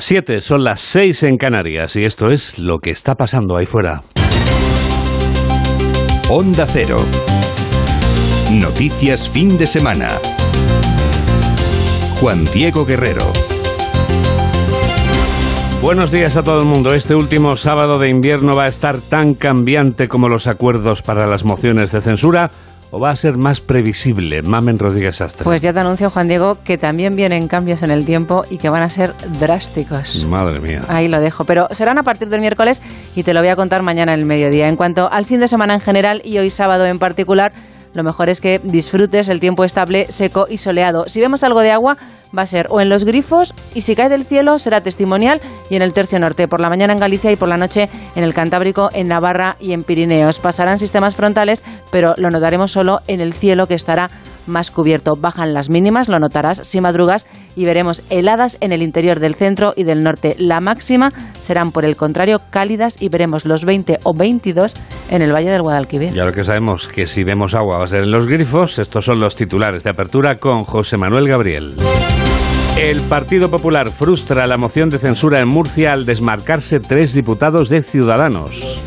Siete, son las seis en Canarias y esto es lo que está pasando ahí fuera. Onda Cero. Noticias fin de semana. Juan Diego Guerrero. Buenos días a todo el mundo. Este último sábado de invierno va a estar tan cambiante como los acuerdos para las mociones de censura o va a ser más previsible? Mamen Rodríguez Astre. Pues ya te anuncio, Juan Diego, que también vienen cambios en el tiempo y que van a ser drásticos. Madre mía. Ahí lo dejo. Pero serán a partir del miércoles y te lo voy a contar mañana en el mediodía. En cuanto al fin de semana en general y hoy sábado en particular, lo mejor es que disfrutes el tiempo estable, seco y soleado. Si vemos algo de agua, va a ser o en los grifos y si cae del cielo será testimonial y en el tercio norte, por la mañana en Galicia y por la noche en el Cantábrico, en Navarra y en Pirineos. Pasarán sistemas frontales, pero lo notaremos solo en el cielo que estará más cubierto. Bajan las mínimas, lo notarás si madrugas y veremos heladas en el interior del centro y del norte. La máxima serán, por el contrario, cálidas y veremos los 20 o 22 en el Valle del Guadalquivir. Ya lo que sabemos que si vemos agua va a ser en los grifos. Estos son los titulares de apertura con José Manuel Gabriel. El Partido Popular frustra la moción de censura en Murcia al desmarcarse tres diputados de Ciudadanos.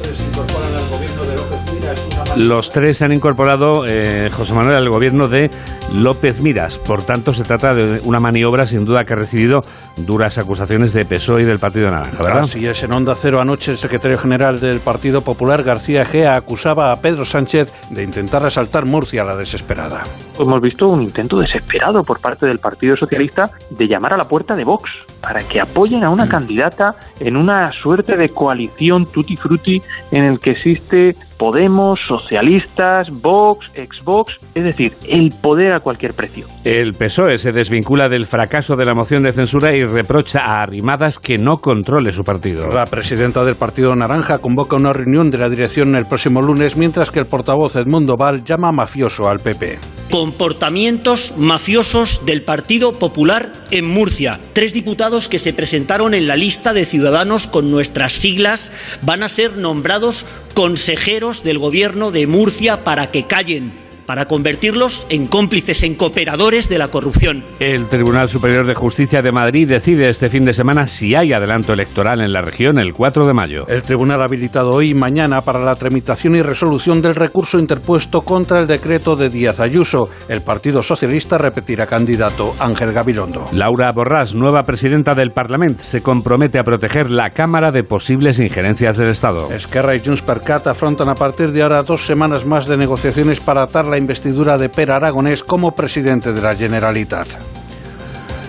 Se han incorporado, eh, José Manuel, al gobierno de López Miras. Por tanto, se trata de una maniobra sin duda que ha recibido duras acusaciones de PSOE y del Partido Naranja, ¿verdad? Así es, en Onda Cero anoche el secretario general del Partido Popular, García Gea, acusaba a Pedro Sánchez de intentar asaltar Murcia a la desesperada. Hemos visto un intento desesperado por parte del Partido Socialista de llamar a la puerta de Vox para que apoyen a una candidata en una suerte de coalición tutti frutti en el que existe Podemos, socialistas, Vox, ex-Vox, es decir, el poder a cualquier precio. El PSOE se desvincula del fracaso de la moción de censura y reprocha a Arrimadas que no controle su partido. La presidenta del Partido Naranja convoca una reunión de la dirección el próximo lunes, mientras que el portavoz Edmundo Val llama mafioso al PP. Comportamientos mafiosos del Partido Popular en Murcia. Tres diputados que se presentaron en la lista de ciudadanos con nuestras siglas van a ser nombrados consejeros del gobierno de Murcia para que callen para convertirlos en cómplices, en cooperadores de la corrupción. El Tribunal Superior de Justicia de Madrid decide este fin de semana si hay adelanto electoral en la región el 4 de mayo. El tribunal ha habilitado hoy y mañana para la tramitación y resolución del recurso interpuesto contra el decreto de Díaz Ayuso. El Partido Socialista repetirá candidato Ángel Gabilondo. Laura Borrás, nueva presidenta del Parlamento, se compromete a proteger la Cámara de posibles injerencias del Estado. Esquerra y Junts per Cat afrontan a partir de ahora dos semanas más de negociaciones para atar la investidura de Per Aragonés como presidente de la Generalitat.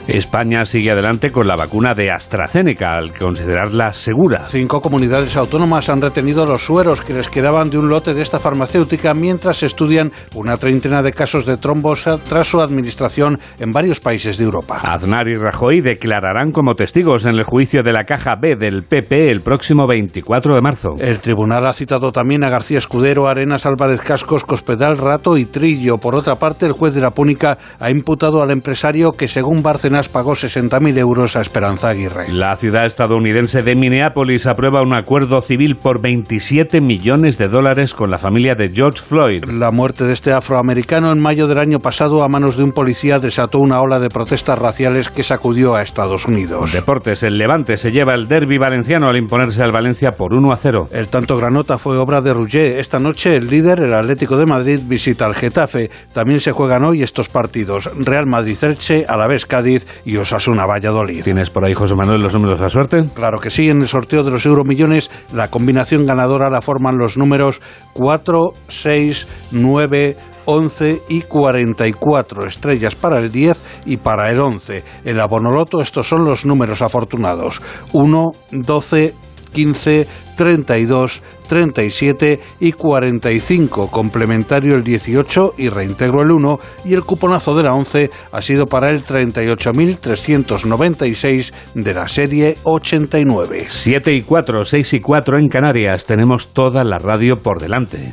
España sigue adelante con la vacuna de AstraZeneca al considerarla segura. Cinco comunidades autónomas han retenido los sueros que les quedaban de un lote de esta farmacéutica mientras estudian una treintena de casos de trombosa tras su administración en varios países de Europa. Aznar y Rajoy declararán como testigos en el juicio de la caja B del PP el próximo 24 de marzo. El tribunal ha citado también a García Escudero, Arenas Álvarez Cascos, Cospedal, Rato y Trillo. Por otra parte, el juez de la Púnica ha imputado al empresario que, según Barcelona, pagó 60.000 euros a Esperanza Aguirre. La ciudad estadounidense de Minneapolis aprueba un acuerdo civil por 27 millones de dólares con la familia de George Floyd. La muerte de este afroamericano en mayo del año pasado a manos de un policía desató una ola de protestas raciales que sacudió a Estados Unidos. Deportes, el Levante se lleva el derby valenciano al imponerse al Valencia por 1 a 0. El tanto granota fue obra de Rouget. Esta noche el líder, el Atlético de Madrid, visita al Getafe. También se juegan hoy estos partidos. Real Madrid-Elche, Alavés Cádiz y Osasuna Valladolid. ¿Tienes por ahí, José Manuel, los números de la suerte? Claro que sí, en el sorteo de los euromillones la combinación ganadora la forman los números 4, 6, 9, 11 y 44 estrellas para el 10 y para el 11. El abonoloto estos son los números afortunados. 1, 12, 15, 32, 37 y 45, complementario el 18 y reintegro el 1 y el cuponazo de la 11 ha sido para el 38.396 de la serie 89. 7 y 4, 6 y 4 en Canarias, tenemos toda la radio por delante.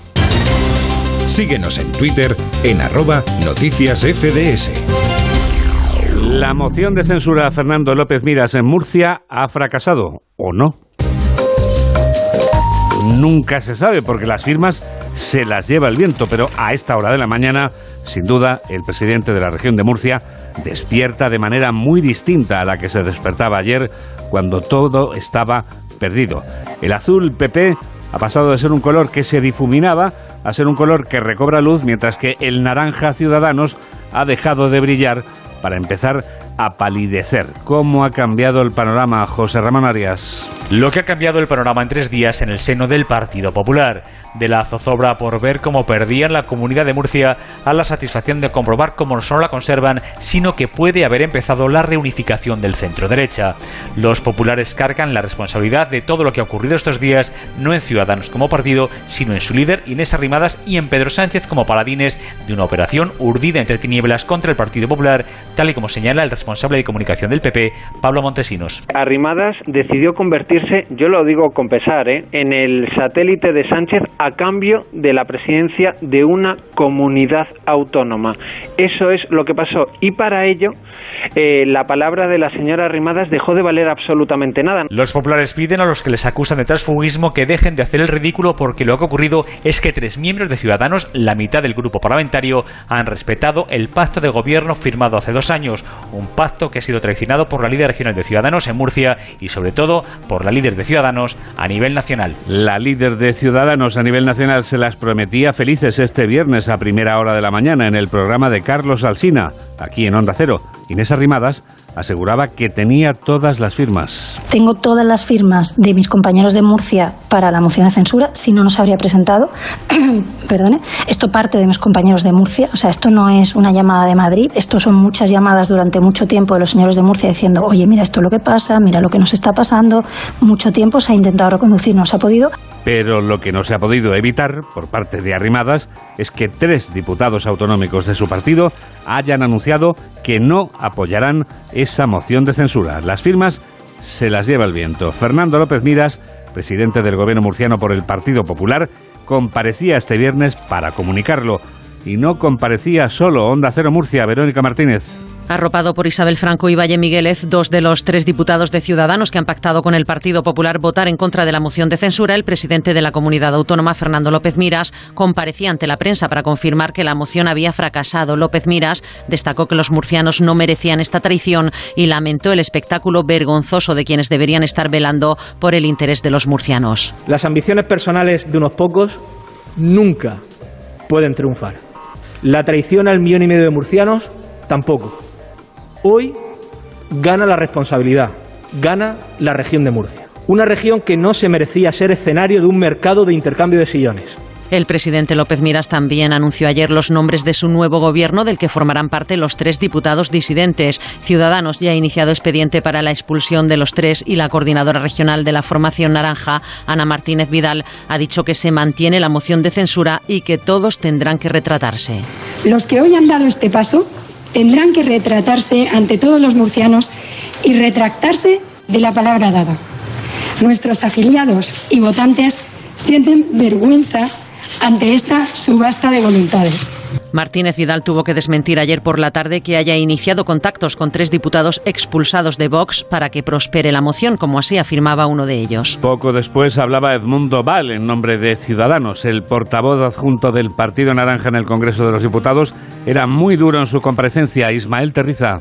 Síguenos en Twitter en arroba noticias FDS. La moción de censura a Fernando López Miras en Murcia ha fracasado, ¿o no? Nunca se sabe porque las firmas se las lleva el viento, pero a esta hora de la mañana, sin duda, el presidente de la región de Murcia despierta de manera muy distinta a la que se despertaba ayer cuando todo estaba perdido. El azul PP ha pasado de ser un color que se difuminaba a ser un color que recobra luz, mientras que el naranja Ciudadanos ha dejado de brillar para empezar a palidecer. ¿Cómo ha cambiado el panorama, José Ramón Arias? Lo que ha cambiado el panorama en tres días en el seno del Partido Popular. De la zozobra por ver cómo perdían la comunidad de Murcia a la satisfacción de comprobar cómo no solo la conservan, sino que puede haber empezado la reunificación del centro derecha. Los populares cargan la responsabilidad de todo lo que ha ocurrido estos días, no en Ciudadanos como partido, sino en su líder Inés Arrimadas y en Pedro Sánchez como paladines de una operación urdida entre tinieblas contra el Partido Popular, tal y como señala el responsable de comunicación del PP, Pablo Montesinos. Arrimadas decidió convertirse, yo lo digo con pesar, ¿eh? en el satélite de Sánchez a cambio de la presidencia de una comunidad autónoma. Eso es lo que pasó y para ello eh, la palabra de la señora Arrimadas dejó de valer absolutamente nada. Los populares piden a los que les acusan de transfugismo que dejen de hacer el ridículo porque lo que ha ocurrido es que tres miembros de Ciudadanos, la mitad del grupo parlamentario, han respetado el pacto de gobierno firmado hace dos años, un pacto que ha sido traicionado por la líder regional de Ciudadanos en Murcia y sobre todo por la líder de Ciudadanos a nivel nacional. La líder de Ciudadanos a nivel nacional se las prometía felices este viernes a primera hora de la mañana en el programa de Carlos Alsina, aquí en Onda Cero. Inés Arrimadas aseguraba que tenía todas las firmas. Tengo todas las firmas de mis compañeros de Murcia para la moción de censura, si no nos habría presentado. Perdone. Esto parte de mis compañeros de Murcia, o sea, esto no es una llamada de Madrid, esto son muchas llamadas durante mucho tiempo de los señores de Murcia diciendo, oye, mira esto es lo que pasa, mira lo que nos está pasando. Mucho tiempo se ha intentado reconducir, no se ha podido. Pero lo que no se ha podido evitar por parte de Arrimadas es que tres diputados autonómicos de su partido hayan anunciado que no apoyarán esa moción de censura. Las firmas se las lleva el viento. Fernando López Miras, presidente del gobierno murciano por el Partido Popular, comparecía este viernes para comunicarlo. Y no comparecía solo Onda Cero Murcia, Verónica Martínez. Arropado por Isabel Franco y Valle Miguelez, dos de los tres diputados de Ciudadanos que han pactado con el Partido Popular votar en contra de la moción de censura, el presidente de la comunidad autónoma, Fernando López Miras, comparecía ante la prensa para confirmar que la moción había fracasado. López Miras destacó que los murcianos no merecían esta traición y lamentó el espectáculo vergonzoso de quienes deberían estar velando por el interés de los murcianos. Las ambiciones personales de unos pocos nunca pueden triunfar. La traición al millón y medio de murcianos tampoco. Hoy gana la responsabilidad, gana la región de Murcia. Una región que no se merecía ser escenario de un mercado de intercambio de sillones. El presidente López Miras también anunció ayer los nombres de su nuevo gobierno, del que formarán parte los tres diputados disidentes. Ciudadanos ya ha iniciado expediente para la expulsión de los tres y la coordinadora regional de la formación naranja, Ana Martínez Vidal, ha dicho que se mantiene la moción de censura y que todos tendrán que retratarse. Los que hoy han dado este paso tendrán que retratarse ante todos los murcianos y retractarse de la palabra dada. Nuestros afiliados y votantes sienten vergüenza ante esta subasta de voluntades. Martínez Vidal tuvo que desmentir ayer por la tarde que haya iniciado contactos con tres diputados expulsados de Vox para que prospere la moción, como así afirmaba uno de ellos. Poco después hablaba Edmundo Val en nombre de Ciudadanos. El portavoz adjunto del Partido Naranja en el Congreso de los Diputados era muy duro en su comparecencia. Ismael Terriza.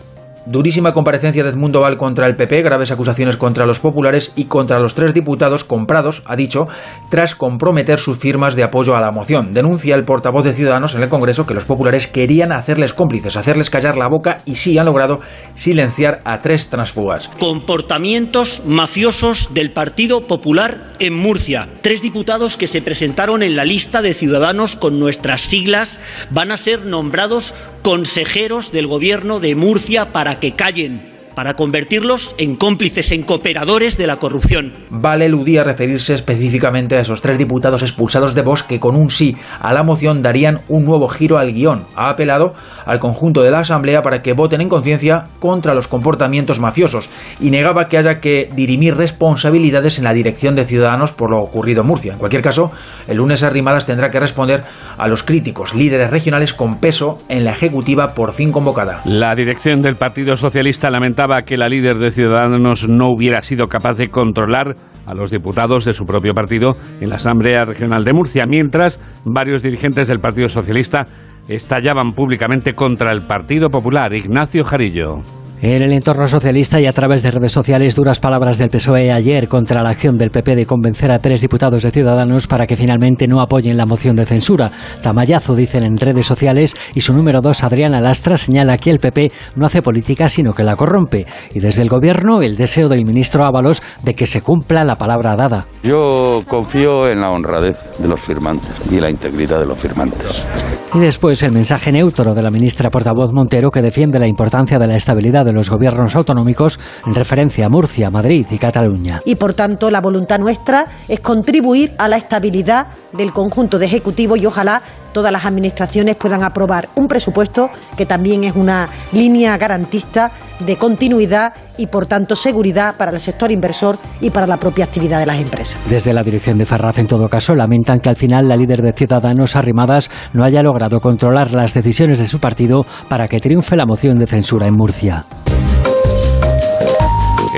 Durísima comparecencia de Edmundo Val contra el PP, graves acusaciones contra los populares y contra los tres diputados comprados, ha dicho, tras comprometer sus firmas de apoyo a la moción. Denuncia el portavoz de Ciudadanos en el Congreso que los populares querían hacerles cómplices, hacerles callar la boca y sí han logrado silenciar a tres transfugas. Comportamientos mafiosos del Partido Popular en Murcia. Tres diputados que se presentaron en la lista de Ciudadanos con nuestras siglas van a ser nombrados consejeros del gobierno de Murcia para que callen para convertirlos en cómplices, en cooperadores de la corrupción. Vale eludía referirse específicamente a esos tres diputados expulsados de Vox que con un sí a la moción darían un nuevo giro al guion. Ha apelado al conjunto de la Asamblea para que voten en conciencia contra los comportamientos mafiosos y negaba que haya que dirimir responsabilidades en la dirección de Ciudadanos por lo ocurrido en Murcia. En cualquier caso, el lunes Arrimadas tendrá que responder a los críticos, líderes regionales con peso en la Ejecutiva por fin convocada. La dirección del Partido Socialista lamentaba que la líder de Ciudadanos no hubiera sido capaz de controlar a los diputados de su propio partido en la Asamblea Regional de Murcia, mientras varios dirigentes del Partido Socialista estallaban públicamente contra el Partido Popular. Ignacio Jarillo. En el entorno socialista y a través de redes sociales, duras palabras del PSOE ayer contra la acción del PP de convencer a tres diputados de Ciudadanos para que finalmente no apoyen la moción de censura. Tamayazo, dicen en redes sociales, y su número dos, Adriana Lastra, señala que el PP no hace política sino que la corrompe. Y desde el Gobierno, el deseo del ministro Ábalos de que se cumpla la palabra dada. Yo confío en la honradez de los firmantes y la integridad de los firmantes. Y después el mensaje neutro de la ministra portavoz Montero que defiende la importancia de la estabilidad de los gobiernos autonómicos en referencia a Murcia, Madrid y Cataluña. Y por tanto, la voluntad nuestra es contribuir a la estabilidad del conjunto de Ejecutivo y ojalá todas las administraciones puedan aprobar un presupuesto que también es una línea garantista de continuidad y por tanto seguridad para el sector inversor y para la propia actividad de las empresas. Desde la dirección de Ferraz, en todo caso, lamentan que al final la líder de Ciudadanos Arrimadas no haya logrado controlar las decisiones de su partido para que triunfe la moción de censura en Murcia.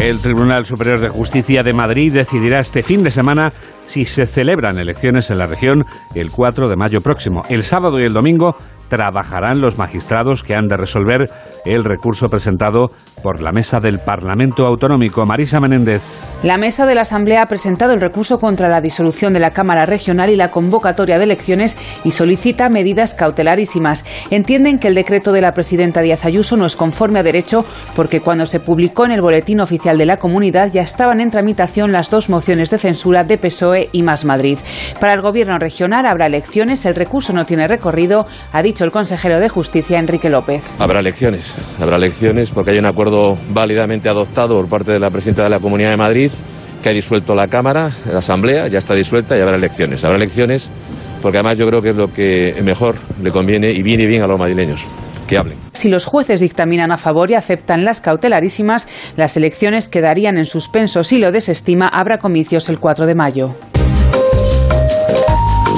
El Tribunal Superior de Justicia de Madrid decidirá este fin de semana si se celebran elecciones en la región el 4 de mayo próximo. El sábado y el domingo trabajarán los magistrados que han de resolver el recurso presentado por la Mesa del Parlamento Autonómico. Marisa Menéndez. La Mesa de la Asamblea ha presentado el recurso contra la disolución de la Cámara Regional y la convocatoria de elecciones y solicita medidas cautelarísimas. Entienden que el decreto de la presidenta Díaz Ayuso no es conforme a derecho porque cuando se publicó en el Boletín Oficial de la Comunidad ya estaban en tramitación las dos mociones de censura de PSOE y Más Madrid. Para el Gobierno regional habrá elecciones, el recurso no tiene recorrido, ha dicho el consejero de Justicia, Enrique López. Habrá elecciones, habrá elecciones porque hay un acuerdo válidamente adoptado por parte de la presidenta de la Comunidad de Madrid que ha disuelto la Cámara, la Asamblea, ya está disuelta y habrá elecciones. Habrá elecciones porque además yo creo que es lo que mejor le conviene y viene bien a los madrileños. Que hablen. Si los jueces dictaminan a favor y aceptan las cautelarísimas, las elecciones quedarían en suspenso. Si lo desestima, habrá comicios el 4 de mayo.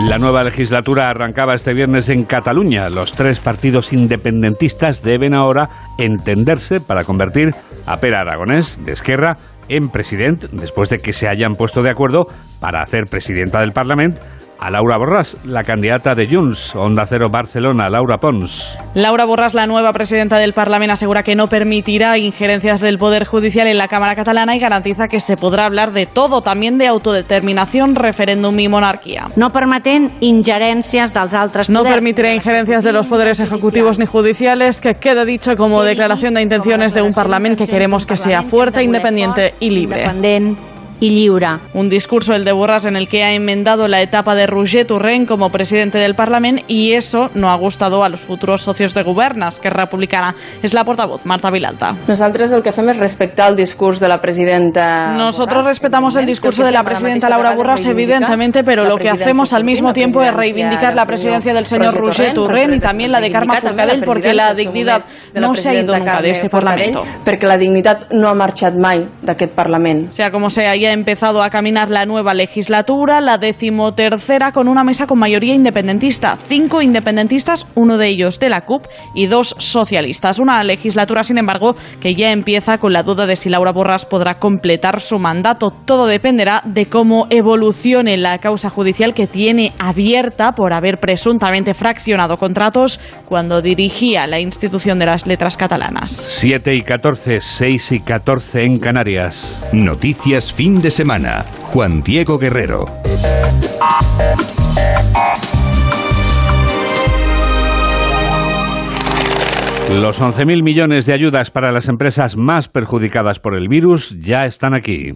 La nueva legislatura arrancaba este viernes en Cataluña. Los tres partidos independentistas deben ahora entenderse para convertir a Pere Aragonés, de Esquerra, en presidente, después de que se hayan puesto de acuerdo para hacer presidenta del Parlamento a Laura Borràs, la candidata de Junts, Onda Cero Barcelona, Laura Pons. Laura Borràs, la nueva presidenta del Parlamento, asegura que no permitirá injerencias del Poder Judicial en la Cámara Catalana y garantiza que se podrá hablar de todo, también de autodeterminación, referéndum y monarquía. No permiten injerencias dels altres No permitirá injerencias de los poderes ejecutivos ni judiciales, que quede dicho como declaración de intenciones de un Parlamento que queremos que sea fuerte, independiente y libre. Y lliure. Un discurso, el de Borràs, en el que ha enmendado la etapa de Roger Torrent como presidente del Parlamento y eso no ha gustado a los futuros socios de Governas, que Republicana. Es la portavoz, Marta Vilalta. Nosaltres el que fem és respectar el discurs de la presidenta. Nosotros respetamos el discurso de la presidenta Laura Borràs, evidentemente, pero lo que hacemos al mismo tiempo es reivindicar la presidencia del señor Roger Torrent y también la de Carme Forcadell, porque la dignidad no se ha ido nunca de este Parlamento. Perquè la dignitat no ha marxat mai d'aquest Parlament. Sea como sea, ya ha empezado a caminar la nueva legislatura, la decimotercera, con una mesa con mayoría independentista. Cinco independentistas, uno de ellos de la CUP y dos socialistas. Una legislatura, sin embargo, que ya empieza con la duda de si Laura Borràs podrá completar su mandato. Todo dependerá de cómo evolucione la causa judicial que tiene abierta por haber presuntamente fraccionado contratos cuando dirigía la institución de las letras catalanas. 7 y 14, 6 y 14 en Canarias. Noticias fin de semana. Juan Diego Guerrero. Los 11.000 millones de ayudas para las empresas más perjudicadas por el virus ya están aquí.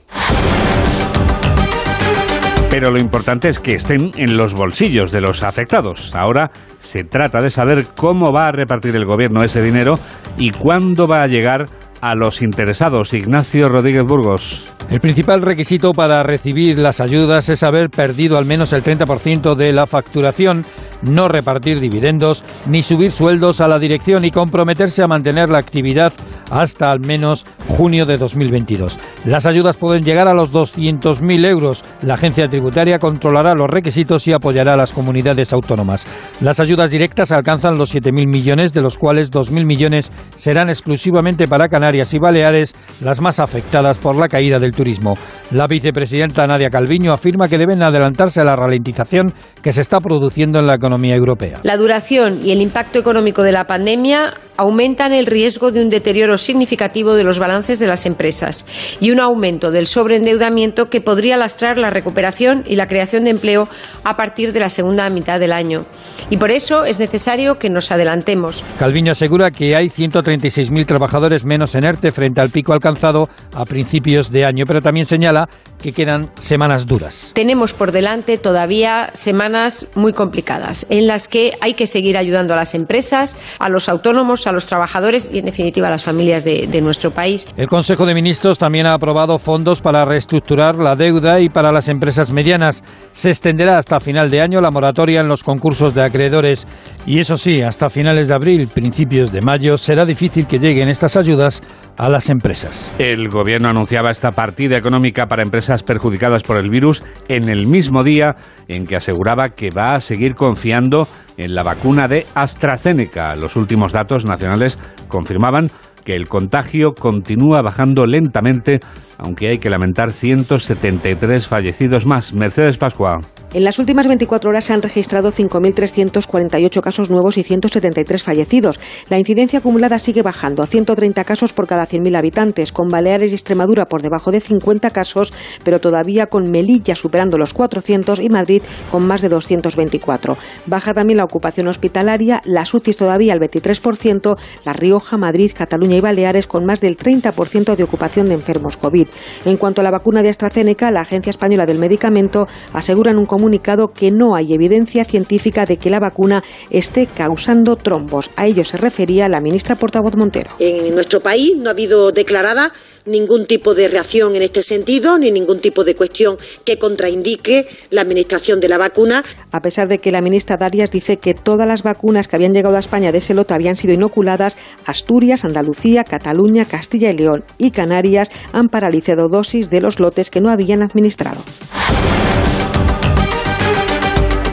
Pero lo importante es que estén en los bolsillos de los afectados. Ahora se trata de saber cómo va a repartir el gobierno ese dinero y cuándo va a llegar los interesados. Ignacio Rodríguez Burgos. El principal requisito para recibir las ayudas es haber perdido al menos el 30% de la facturación, no repartir dividendos ni subir sueldos a la dirección y comprometerse a mantener la actividad hasta al menos junio de 2022. Las ayudas pueden llegar a los 200.000 euros. La agencia tributaria controlará los requisitos y apoyará a las comunidades autónomas. Las ayudas directas alcanzan los 7.000 millones, de los cuales 2.000 millones serán exclusivamente para Canarias y Baleares, las más afectadas por la caída del turismo. La vicepresidenta Nadia Calviño afirma que deben adelantarse a la ralentización que se está produciendo en la economía economía europea. La duración y el impacto económico de la pandemia aumentan el riesgo de un deterioro significativo de los balances de las empresas y un aumento del sobreendeudamiento que podría lastrar la recuperación y la creación de empleo a partir de la segunda mitad del año. Y por eso es necesario que nos adelantemos. Calviño asegura que hay 136.000 trabajadores menos en ERTE frente al pico alcanzado a principios de año, pero también señala que quedan semanas duras. Tenemos por delante todavía semanas muy complicadas en las que hay que seguir ayudando a las empresas, a los autónomos, a los trabajadores y, en definitiva, a las familias de, de nuestro país. El Consejo de Ministros también ha aprobado fondos para reestructurar la deuda y para las empresas medianas. Se extenderá hasta final de año la moratoria en los concursos de acreedores y eso sí, hasta finales de abril, principios de mayo, será difícil que lleguen estas ayudas a las empresas. El gobierno anunciaba esta partida económica para empresas perjudicadas por el virus en el mismo día en que aseguraba que va a seguir confiando en la vacuna de AstraZeneca. Los últimos datos nacionales confirmaban que el contagio continúa bajando lentamente, aunque hay que lamentar 173 fallecidos más. Mercedes Pascua. En las últimas 24 horas se han registrado 5.348 casos nuevos y 173 fallecidos. La incidencia acumulada sigue bajando a 130 casos por cada 100.000 habitantes, con Baleares y Extremadura por debajo de 50 casos, pero todavía con Melilla superando los 400 y Madrid con más de 224. Baja también la ocupación hospitalaria, las UCIs todavía al 23%, La Rioja, Madrid, Cataluña y Baleares con más del 30% de ocupación de enfermos COVID. En cuanto a la vacuna de AstraZeneca, la Agencia Española del Medicamento asegura en un comunicado que no hay evidencia científica de que la vacuna esté causando trombos. A ello se refería la ministra portavoz Montero. En nuestro país no ha habido declarada ningún tipo de reacción en este sentido, ni ningún tipo de cuestión que contraindique la administración de la vacuna. A pesar de que la ministra Darias dice que todas las vacunas que habían llegado a España de ese lote habían sido inoculadas, Asturias, Andalucía, Cataluña, Castilla y León y Canarias han paralizado dosis de los lotes que no habían administrado.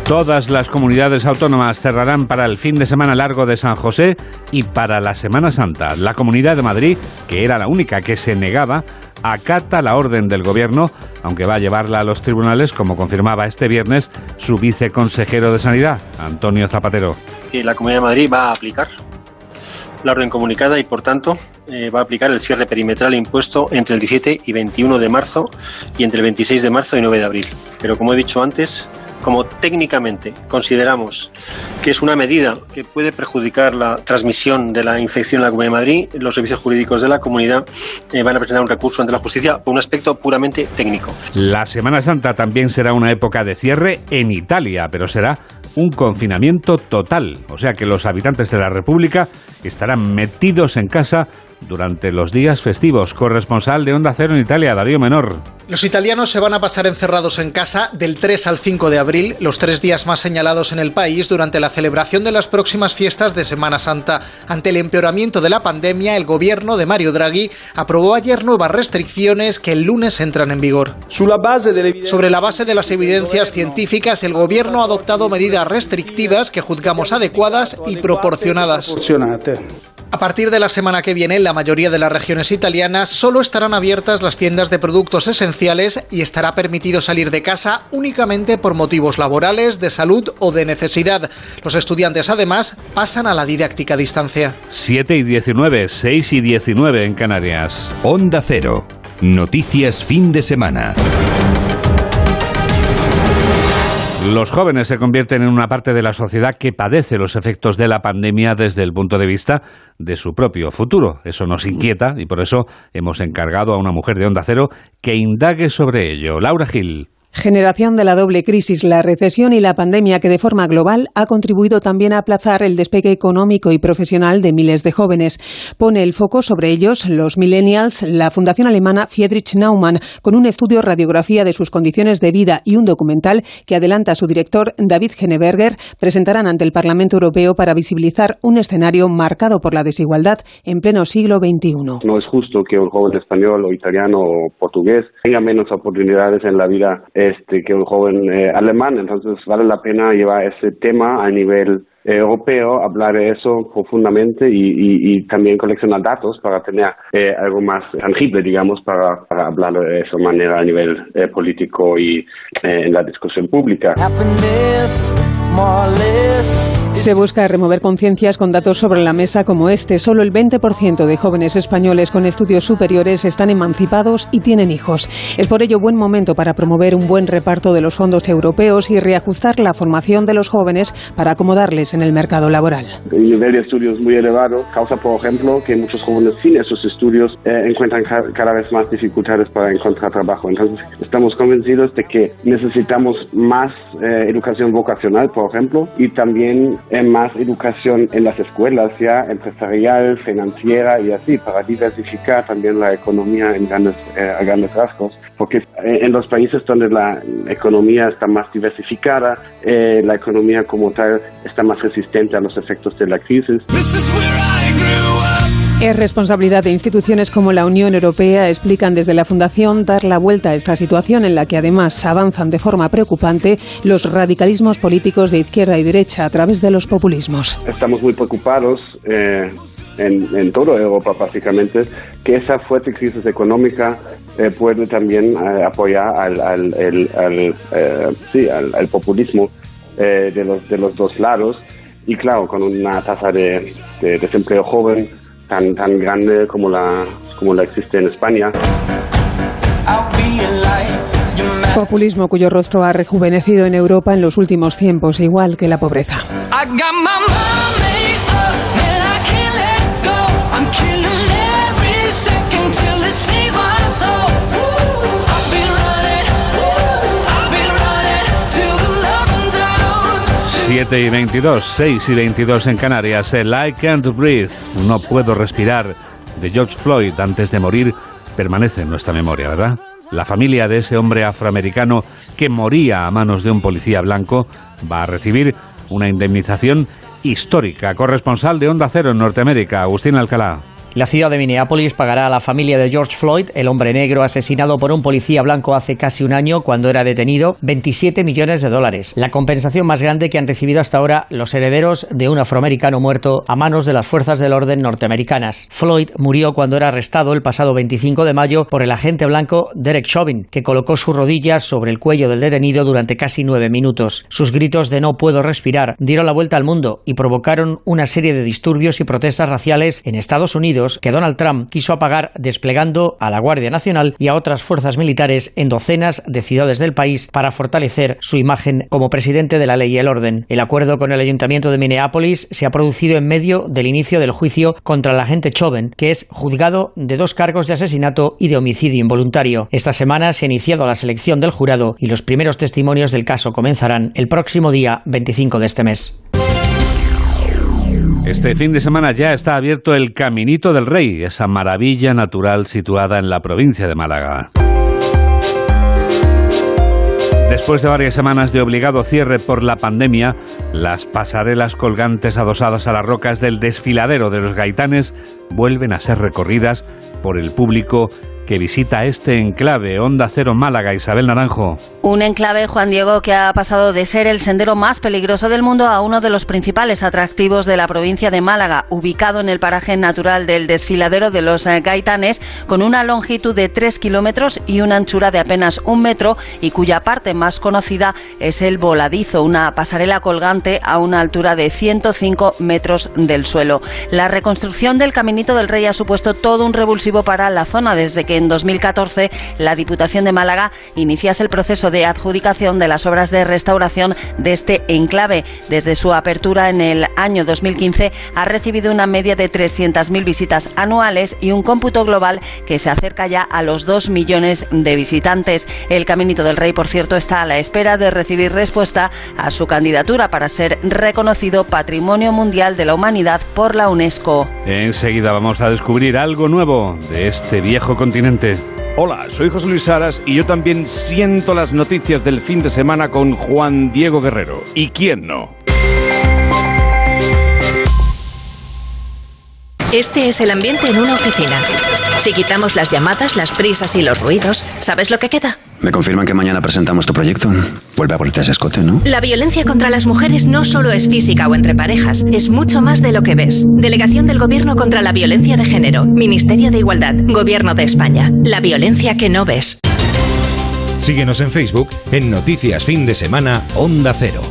Todas las comunidades autónomas cerrarán para el fin de semana largo de San José y para la Semana Santa. La Comunidad de Madrid, que era la única que se negaba, acata la orden del Gobierno, aunque va a llevarla a los tribunales, como confirmaba este viernes su viceconsejero de Sanidad, Antonio Zapatero. Que la Comunidad de Madrid va a aplicar la orden comunicada y, por tanto, eh, va a aplicar el cierre perimetral impuesto entre el 17 y 21 de marzo y entre el 26 de marzo y 9 de abril. Pero, como he dicho antes, como técnicamente consideramos que es una medida que puede perjudicar la transmisión de la infección en la Comunidad de Madrid, los servicios jurídicos de la comunidad eh, van a presentar un recurso ante la justicia por un aspecto puramente técnico. La Semana Santa también será una época de cierre en Italia, pero será un confinamiento total. O sea que los habitantes de la República estarán metidos en casa durante los días festivos. Corresponsal de Onda Cero en Italia, Darío Menor. Los italianos se van a pasar encerrados en casa del 3 al 5 de abril, los tres días más señalados en el país durante la celebración de las próximas fiestas de Semana Santa. Ante el empeoramiento de la pandemia, el gobierno de Mario Draghi aprobó ayer nuevas restricciones que el lunes entran en vigor. Sobre la base de las evidencias científicas, el gobierno ha adoptado medidas restrictivas que juzgamos adecuadas y proporcionadas. A partir de la semana que viene, en la mayoría de las regiones italianas solo estarán abiertas las tiendas de productos esenciales y estará permitido salir de casa únicamente por motivos laborales, de salud o de necesidad. Los estudiantes, además, pasan a la didáctica a distancia. 7 y 19, 6 y 19 en Canarias. Onda Cero. Noticias fin de semana. Los jóvenes se convierten en una parte de la sociedad que padece los efectos de la pandemia desde el punto de vista de su propio futuro. Eso nos inquieta y por eso hemos encargado a una mujer de Onda Cero que indague sobre ello. Laura Gil. Generación de la doble crisis, la recesión y la pandemia que de forma global ha contribuido también a aplazar el despegue económico y profesional de miles de jóvenes. Pone el foco sobre ellos los millennials, la fundación alemana Friedrich Naumann, con un estudio radiografía de sus condiciones de vida y un documental que adelanta su director David Henneberger, presentarán ante el Parlamento Europeo para visibilizar un escenario marcado por la desigualdad en pleno siglo XXI. No es justo que un joven español o italiano o portugués tenga menos oportunidades en la vida este, que un joven eh, alemán. Entonces vale la pena llevar ese tema a nivel europeo, hablar de eso profundamente y, también coleccionar datos para tener eh, algo más tangible, digamos, para, para hablar de esa manera a nivel eh, político y eh, en la discusión pública. Se busca remover conciencias con datos sobre la mesa como este. Solo el 20% de jóvenes españoles con estudios superiores están emancipados y tienen hijos. Es por ello buen momento para promover un buen reparto de los fondos europeos y reajustar la formación de los jóvenes para acomodarles en el mercado laboral. El nivel de estudios muy elevado causa, por ejemplo, que muchos jóvenes sin esos estudios eh, encuentran cada vez más dificultades para encontrar trabajo. Entonces, estamos convencidos de que necesitamos más eh, educación vocacional, por ejemplo, y también más educación en las escuelas, ya empresarial, financiera y así, para diversificar también la economía en grandes, eh, a grandes rasgos, porque eh, en los países donde la economía está más diversificada, eh, la economía como tal está más resistente a los efectos de la crisis. Es responsabilidad de instituciones como la Unión Europea, explican desde la Fundación, dar la vuelta a esta situación en la que además avanzan de forma preocupante los radicalismos políticos de izquierda y derecha a través de los populismos. Estamos muy preocupados eh, en, toda Europa básicamente que esa fuerte crisis económica eh, puede también eh, apoyar al, al, sí, al, populismo de, los, de los dos lados y claro, con una tasa de desempleo joven tan, tan grande como la, como la existe en España. Populismo cuyo rostro ha rejuvenecido en Europa en los últimos tiempos, igual que la pobreza. Siete y 22, 6 y 22 en Canarias. El I Can't Breathe, No Puedo Respirar, de George Floyd antes de morir, permanece en nuestra memoria, ¿verdad? La familia de ese hombre afroamericano que moría a manos de un policía blanco va a recibir una indemnización histórica. Corresponsal de Onda Cero en Norteamérica, Agustín Alcalá. La ciudad de Minneapolis pagará a la familia de George Floyd, el hombre negro asesinado por un policía blanco hace casi un año cuando era detenido, 27 millones de dólares. La compensación más grande que han recibido hasta ahora los herederos de un afroamericano muerto a manos de las fuerzas del orden norteamericanas. Floyd murió cuando era arrestado el pasado 25 de mayo por el agente blanco Derek Chauvin, que colocó sus rodillas sobre el cuello del detenido durante casi nueve minutos. Sus gritos de no puedo respirar dieron la vuelta al mundo y provocaron una serie de disturbios y protestas raciales en Estados Unidos que Donald Trump quiso apagar desplegando a la Guardia Nacional y a otras fuerzas militares en docenas de ciudades del país para fortalecer su imagen como presidente de la ley y el orden. El acuerdo con el ayuntamiento de Minneapolis se ha producido en medio del inicio del juicio contra el agente Chauvin, que es juzgado de dos cargos de asesinato y de homicidio involuntario. Esta semana se ha iniciado la selección del jurado y los primeros testimonios del caso comenzarán el próximo día 25 de este mes. Este fin de semana ya está abierto el Caminito del Rey, esa maravilla natural situada en la provincia de Málaga. Después de varias semanas de obligado cierre por la pandemia, las pasarelas colgantes adosadas a las rocas del desfiladero de los gaitanes vuelven a ser recorridas por el público que visita este enclave, Onda Cero Málaga, Isabel Naranjo. Un enclave, Juan Diego, que ha pasado de ser el sendero más peligroso del mundo a uno de los principales atractivos de la provincia de Málaga, ubicado en el paraje natural del desfiladero de los eh, Gaitanes, con una longitud de 3 kilómetros y una anchura de apenas un metro, y cuya parte más conocida es el voladizo, una pasarela colgante a una altura de 105 metros del suelo. La reconstrucción del Caminito del Rey ha supuesto todo un revulsivo para la zona desde que en 2014 la Diputación de Málaga iniciase el proceso de adjudicación de las obras de restauración de este enclave. Desde su apertura en el año 2015 ha recibido una media de 300.000 visitas anuales y un cómputo global que se acerca ya a los 2 millones de visitantes. El Caminito del Rey, por cierto, está a la espera de recibir respuesta a su candidatura para ser reconocido Patrimonio Mundial de la Humanidad por la UNESCO. Enseguida vamos a descubrir algo nuevo de este viejo continente Hola, soy José Luis Saras y yo también siento las noticias del fin de semana con Juan Diego Guerrero. ¿Y quién no? Este es el ambiente en una oficina. Si quitamos las llamadas, las prisas y los ruidos, ¿sabes lo que queda? Me confirman que mañana presentamos tu proyecto. Vuelve a ponerte ese escote, ¿no? La violencia contra las mujeres no solo es física o entre parejas, es mucho más de lo que ves. Delegación del Gobierno contra la Violencia de Género, Ministerio de Igualdad, Gobierno de España. La violencia que no ves. Síguenos en Facebook en Noticias Fin de Semana Onda Cero.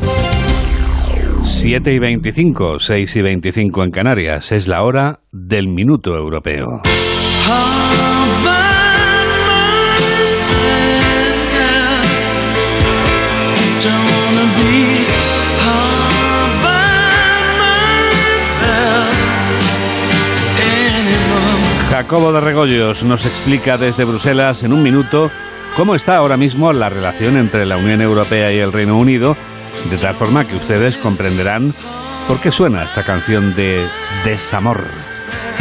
7 y 25, 6 y 25 en Canarias. Es la hora del minuto europeo. Jacobo de Regoyos nos explica desde Bruselas en un minuto cómo está ahora mismo la relación entre la Unión Europea y el Reino Unido, de tal forma que ustedes comprenderán por qué suena esta canción de desamor.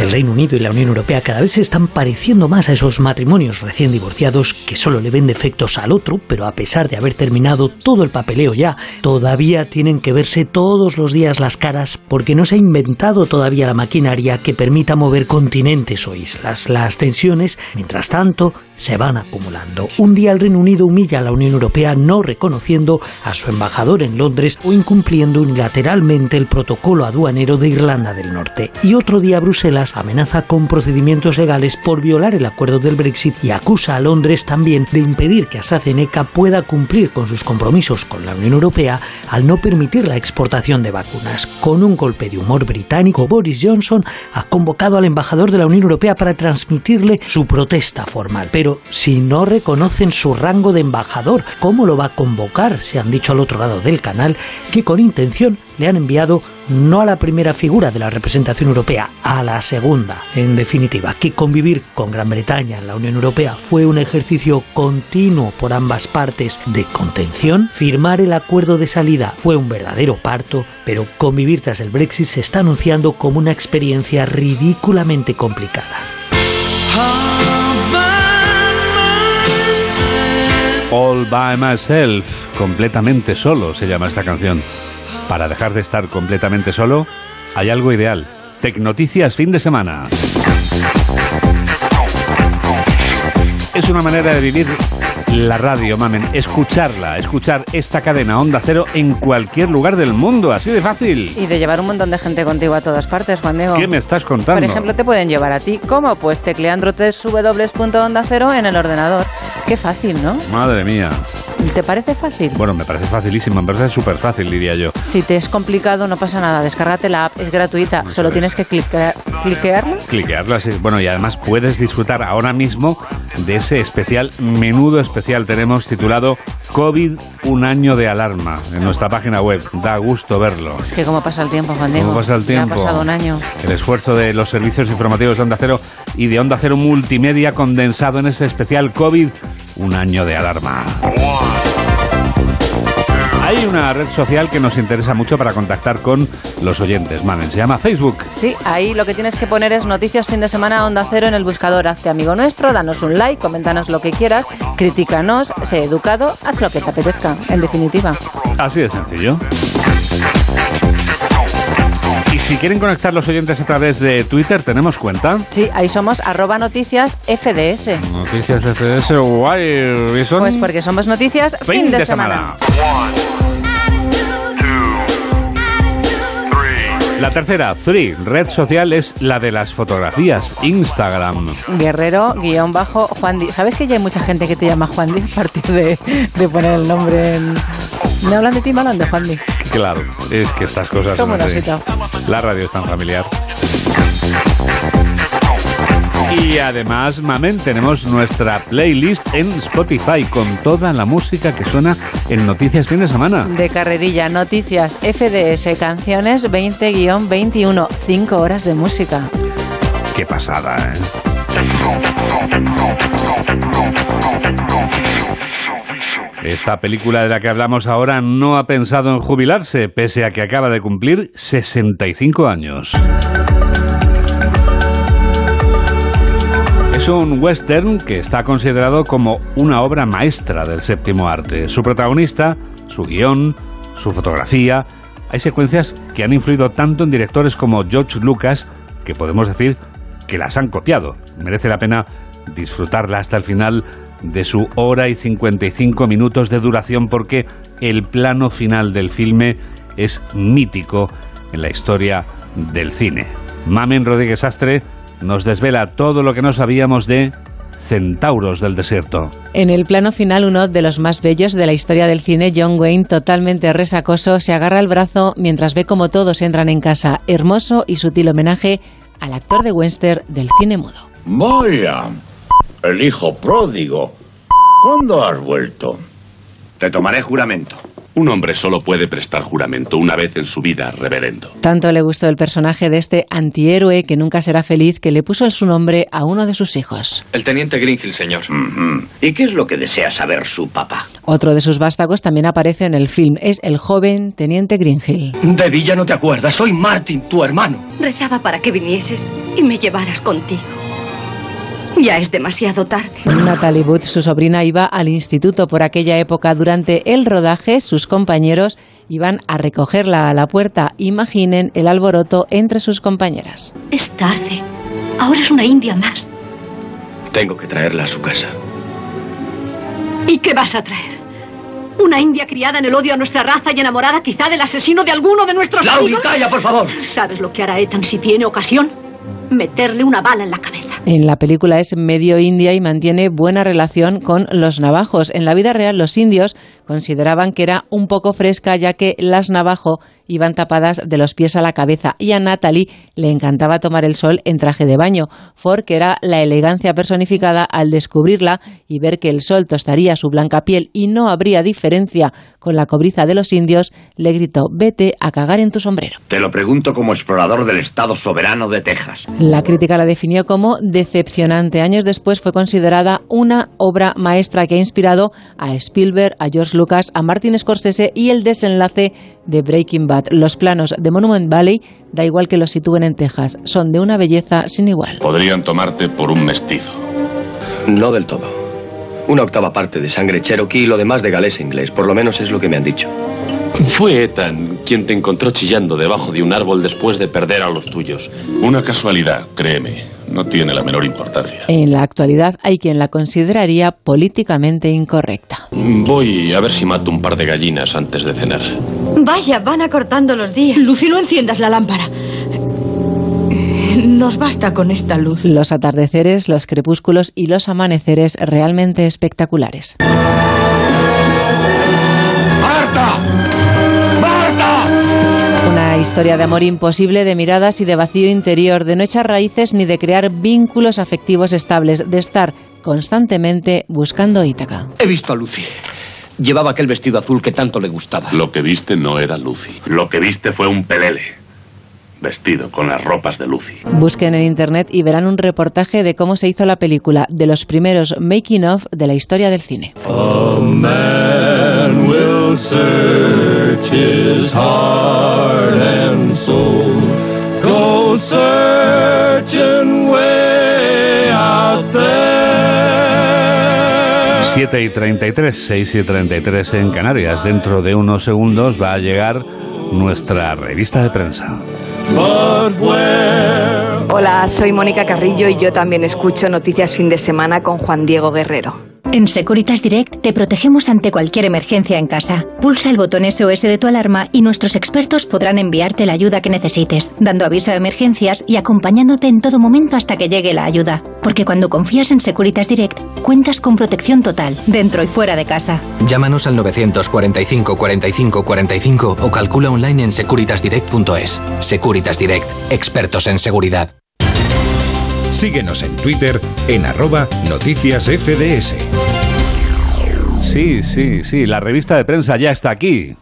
El Reino Unido y la Unión Europea cada vez se están pareciendo más a esos matrimonios recién divorciados que solo le ven defectos al otro, pero a pesar de haber terminado todo el papeleo ya, todavía tienen que verse todos los días las caras porque no se ha inventado todavía la maquinaria que permita mover continentes o islas. Las tensiones, mientras tanto, se van acumulando. Un día el Reino Unido humilla a la Unión Europea no reconociendo a su embajador en Londres o incumpliendo unilateralmente el protocolo aduanero de Irlanda del Norte. Y otro día Bruselas amenaza con procedimientos legales por violar el acuerdo del Brexit y acusa a Londres también de impedir que AstraZeneca pueda cumplir con sus compromisos con la Unión Europea al no permitir la exportación de vacunas. Con un golpe de humor británico, Boris Johnson ha convocado al embajador de la Unión Europea para transmitirle su protesta formal. Pero si no reconocen su rango de embajador, ¿cómo lo va a convocar? Se han dicho al otro lado del canal que con intención le han enviado no a la primera figura de la representación europea, a la segunda. En definitiva, que convivir con Gran Bretaña en la Unión Europea fue un ejercicio continuo por ambas partes de contención, firmar el acuerdo de salida fue un verdadero parto, pero convivir tras el Brexit se está anunciando como una experiencia ridículamente complicada. All by myself, completamente solo se llama esta canción. Para dejar de estar completamente solo, hay algo ideal. Tecnoticias fin de semana. Es una manera de vivir la radio, mamen. Escucharla, escuchar esta cadena Onda Cero en cualquier lugar del mundo, así de fácil. Y de llevar un montón de gente contigo a todas partes, Juan Diego. ¿Qué me estás contando? Por ejemplo, te pueden llevar a ti. ¿Cómo? Pues tecleando www.onda cero en el ordenador. Qué fácil, ¿no? Madre mía. ¿Te parece fácil? Bueno, me parece facilísimo, me parece súper fácil, diría yo. Si te es complicado, no pasa nada. Descárgate la app, es gratuita. Solo tienes que cliquear, cliquearla. Cliquearla, sí. Bueno, y además puedes disfrutar ahora mismo de ese especial, menudo especial tenemos titulado COVID, un año de alarma en nuestra página web. Da gusto verlo. Es que cómo pasa el tiempo, Juan Diego. ¿Cómo pasa el tiempo? Ya ha pasado un año. El esfuerzo de los servicios informativos de Onda Cero y de Onda Cero Multimedia condensado en ese especial COVID, un año de alarma. Hay una red social que nos interesa mucho para contactar con los oyentes, Mamen. Se llama Facebook. Sí, ahí lo que tienes que poner es noticias fin de semana Onda Cero en el buscador. Hazte amigo nuestro, danos un like, coméntanos lo que quieras, critícanos, sé educado, haz lo que te apetezca, en definitiva. Así de sencillo. Y si quieren conectar los oyentes a través de Twitter, ¿tenemos cuenta? Sí, ahí somos arroba noticias FDS. Noticias FDS, guay. ¿y son? Pues porque somos noticias fin, de, semana. La tercera, Free, red social es la de las fotografías, Instagram. Guerrero, guion bajo, Juan Di. ¿Sabes que ya hay mucha gente que te llama Juan Di a partir de, de poner el nombre en... ¿Me hablan de ti, me hablan de Juan Di? Claro, es que estas cosas... ¿Cómo son no. Sito? La radio es tan familiar. Y además, Mamen, tenemos nuestra playlist en Spotify con toda la música que suena en Noticias Fin de Semana. De carrerilla, noticias, FDS, canciones 20-21, 5 horas de música. Qué pasada, ¿eh? Esta película de la que hablamos ahora no ha pensado en jubilarse, pese a que acaba de cumplir 65 años. Es un western que está considerado como una obra maestra del séptimo arte. Su protagonista, su guion, su fotografía. Hay secuencias que han influido tanto en directores como George Lucas que podemos decir que las han copiado. Merece la pena disfrutarla hasta el final de su hora y 55 minutos de duración porque el plano final del filme es mítico en la historia del cine. Mamen Rodríguez Astre nos desvela todo lo que no sabíamos de Centauros del Desierto. En el plano final, uno de los más bellos de la historia del cine, John Wayne, totalmente resacoso, se agarra el brazo mientras ve como todos entran en casa. Hermoso y sutil homenaje al actor de western del cine mudo. Vaya, el hijo pródigo. ¿Cuándo has vuelto? Te tomaré juramento. Un hombre solo puede prestar juramento una vez en su vida, reverendo. Tanto le gustó el personaje de este antihéroe que nunca será feliz que le puso su nombre a uno de sus hijos. El teniente Greenhill, señor. ¿Y qué es lo que desea saber su papá? Otro de sus vástagos también aparece en el film. Es el joven teniente Greenhill. De Villa no te acuerdas. Soy Martin, tu hermano. Rezaba para que vinieses y me llevaras contigo. Ya es demasiado tarde. Natalie Wood, su sobrina, iba al instituto por aquella época. Durante el rodaje, sus compañeros iban a recogerla a la puerta. Imaginen el alboroto entre sus compañeras. Es tarde. Ahora es una india más. Tengo que traerla a su casa. ¿Y qué vas a traer? ¿Una india criada en el odio a nuestra raza y enamorada quizá del asesino de alguno de nuestros ¡Laudi, hijos? calla, por favor! ¿Sabes lo que hará Ethan si tiene ocasión? Meterle una bala en la cabeza. En la película es medio india y mantiene buena relación con los navajos. En la vida real los indios consideraban que era un poco fresca ya que las navajo iban tapadas de los pies a la cabeza y a Natalie le encantaba tomar el sol en traje de baño. Ford, que era la elegancia personificada, al descubrirla y ver que el sol tostaría su blanca piel y no habría diferencia con la cobriza de los indios, le gritó, vete a cagar en tu sombrero. Te lo pregunto como explorador del Estado soberano de Texas. La crítica la definió como decepcionante. Años después fue considerada una obra maestra que ha inspirado a Spielberg, a George Lucas, a Martin Scorsese y el desenlace de Breaking Bad. Los planos de Monument Valley, da igual que los sitúen en Texas, son de una belleza sin igual. Podrían tomarte por un mestizo. No del todo. Una octava parte de sangre cherokee y lo demás de galés inglés. Por lo menos es lo que me han dicho. Fue Ethan quien te encontró chillando debajo de un árbol después de perder a los tuyos. Una casualidad, créeme. No tiene la menor importancia. En la actualidad hay quien la consideraría políticamente incorrecta. Voy a ver si mato un par de gallinas antes de cenar. Vaya, van acortando los días. Lucy, no enciendas la lámpara. Nos basta con esta luz. Los atardeceres, los crepúsculos y los amaneceres realmente espectaculares. ¡Marta! ¡Marta! Una historia de amor imposible, de miradas y de vacío interior, de no echar raíces ni de crear vínculos afectivos estables, de estar constantemente buscando Ítaca. He visto a Lucy. Llevaba aquel vestido azul que tanto le gustaba. Lo que viste no era Lucy. Lo que viste fue un pelele. Vestido con las ropas de Lucy. Busquen en internet y verán un reportaje de cómo se hizo la película, de los primeros making of de la historia del cine. A man will search his heart and soul. Go searching way out there. 7 y 33, 6 y 33 en Canarias. Dentro de unos segundos va a llegar nuestra revista de prensa. Hola, soy Mónica Carrillo y yo también escucho Noticias Fin de Semana con Juan Diego Guerrero. En Securitas Direct te protegemos ante cualquier emergencia en casa. Pulsa el botón SOS de tu alarma y nuestros expertos podrán enviarte la ayuda que necesites, dando aviso a emergencias y acompañándote en todo momento hasta que llegue la ayuda. Porque cuando confías en Securitas Direct, cuentas con protección total, dentro y fuera de casa. Llámanos al 945 45 45 o calcula online en securitasdirect.es. Securitas Direct, expertos en seguridad. Síguenos en Twitter en arroba noticias FDS. Sí, sí, sí, la revista de prensa ya está aquí.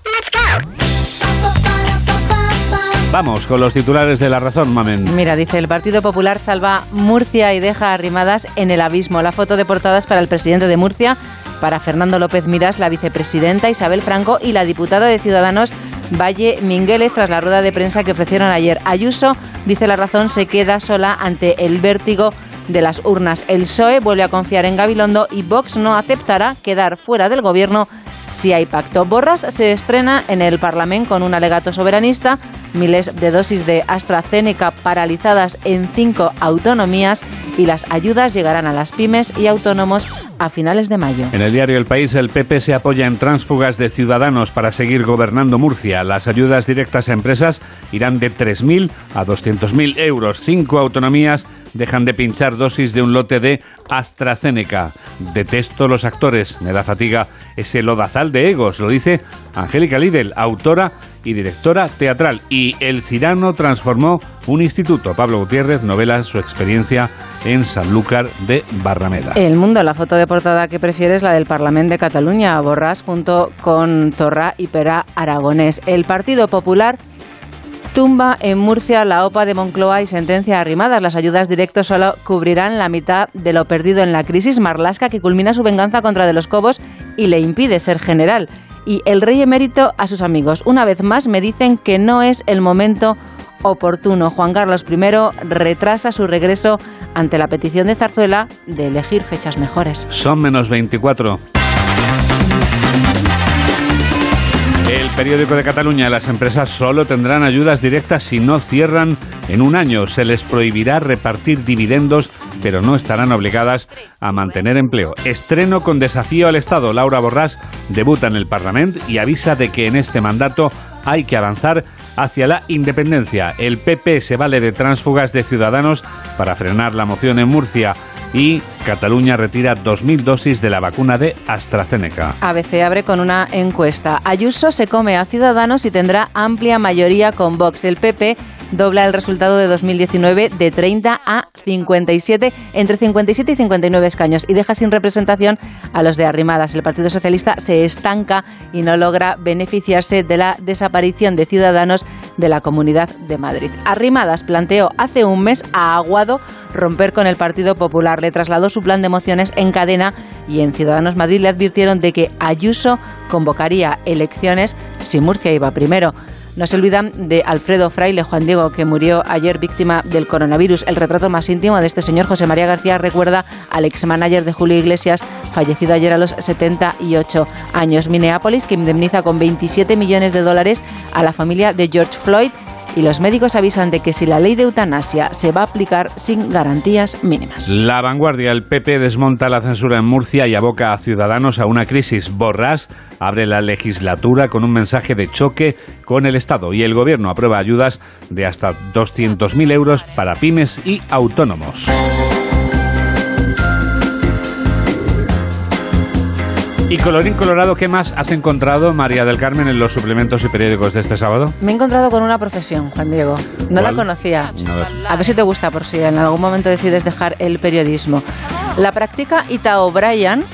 Vamos con los titulares de la razón, mamen. Mira, dice el Partido Popular salva Murcia y deja arrimadas en el abismo. La foto de portadas para el presidente de Murcia, para Fernando López Miras, la vicepresidenta Isabel Franco y la diputada de Ciudadanos Valle Mingueles tras la rueda de prensa que ofrecieron ayer. Ayuso, dice la razón, se queda sola ante el vértigo de las urnas. El PSOE vuelve a confiar en Gabilondo y Vox no aceptará quedar fuera del gobierno si hay pacto. Borras se estrena en el Parlamento con un alegato soberanista miles de dosis de AstraZeneca paralizadas en cinco autonomías y las ayudas llegarán a las pymes y autónomos a finales de mayo. En el diario El País, el PP se apoya en tránsfugas de ciudadanos para seguir gobernando Murcia. Las ayudas directas a empresas irán de 3.000 a 200.000 euros. Cinco autonomías dejan de pinchar dosis de un lote de AstraZeneca. Detesto los actores, me da fatiga ese lodazal de egos, lo dice Angélica Lidl, autora y directora teatral. Y El Cirano transformó un instituto. Pablo Gutiérrez novela su experiencia en Sanlúcar de Barrameda. El mundo, la foto de portada que prefiere es la del Parlamento de Cataluña, Borràs junto con Torra y Pera Aragonés. El Partido Popular tumba en Murcia la OPA de Moncloa y sentencia arrimadas. Las ayudas directas solo cubrirán la mitad de lo perdido en la crisis. Marlasca, que culmina su venganza contra de los Cobos y le impide ser general. Y el rey emérito a sus amigos. Una vez más me dicen que no es el momento oportuno. Juan Carlos I retrasa su regreso ante la petición de Zarzuela de elegir fechas mejores. Son menos 24. El periódico de Cataluña, las empresas solo tendrán ayudas directas si no cierran en un año. Se les prohibirá repartir dividendos, pero no estarán obligadas a mantener empleo. Estreno con desafío al Estado. Laura Borrás debuta en el Parlamento y avisa de que en este mandato hay que avanzar hacia la independencia. El PP se vale de tránsfugas de ciudadanos para frenar la moción en Murcia y Cataluña retira 2.000 dosis de la vacuna de AstraZeneca. ABC abre con una encuesta. Ayuso se come a Ciudadanos y tendrá amplia mayoría con Vox. El PP dobla el resultado de 2019 de 30 a 57, entre 57 y 59 escaños y deja sin representación a los de Arrimadas. El Partido Socialista se estanca y no logra beneficiarse de la desaparición de Ciudadanos de la Comunidad de Madrid. Arrimadas planteó hace un mes a Aguado romper con el Partido Popular. Le trasladó su plan de mociones en cadena y en Ciudadanos Madrid le advirtieron de que Ayuso convocaría elecciones si Murcia iba primero. No se olvidan de Alfredo Fraile Juan Diego, que murió ayer víctima del coronavirus. El retrato más íntimo de este señor, José María García, recuerda al ex-manager de Julio Iglesias, fallecido ayer a los 78 años. Minneapolis, que indemniza con 27 millones de dólares a la familia de George Floyd y los médicos avisan de que si la ley de eutanasia se va a aplicar sin garantías mínimas. La vanguardia, el PP desmonta la censura en Murcia y aboca a ciudadanos a una crisis. Borrás abre la legislatura con un mensaje de choque con el Estado y el Gobierno aprueba ayudas de hasta 200.000 euros para pymes y autónomos. Y colorín colorado, ¿qué más has encontrado, María del Carmen, en los suplementos y periódicos de este sábado? Me he encontrado con una profesión, Juan Diego. No la conocía. A ver. A ver si te gusta por si en algún momento decides dejar el periodismo. La practica Ita O'Brien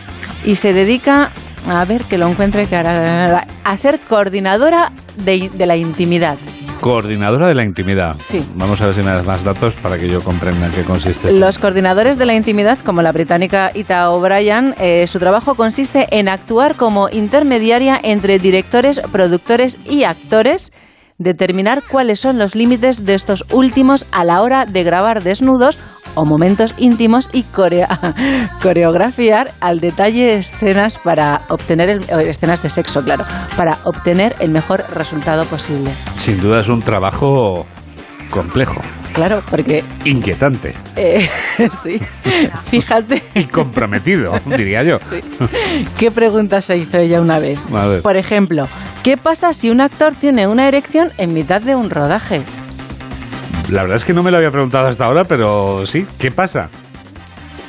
y se dedica, a ver que lo encuentre, que ahora- a ser coordinadora de, de la intimidad. Coordinadora de la intimidad. Sí. Vamos a ver si me das más datos para que yo comprenda en qué consiste. esto. Los coordinadores de la intimidad, como la británica Ita O'Brien, eh, su trabajo consiste en actuar como intermediaria entre directores, productores y actores, determinar cuáles son los límites de estos últimos a la hora de grabar desnudos o momentos íntimos y corea- coreografiar al detalle escenas para obtener el, o escenas de sexo, claro, para obtener el mejor resultado posible. Sin duda es un trabajo complejo, Claro, porque inquietante eh, sí, fíjate. y comprometido, diría yo. ¿Qué pregunta se hizo ella una vez? Por ejemplo, ¿qué pasa si un actor tiene una erección en mitad de un rodaje? La verdad es que no me lo había preguntado hasta ahora, pero sí, ¿qué pasa?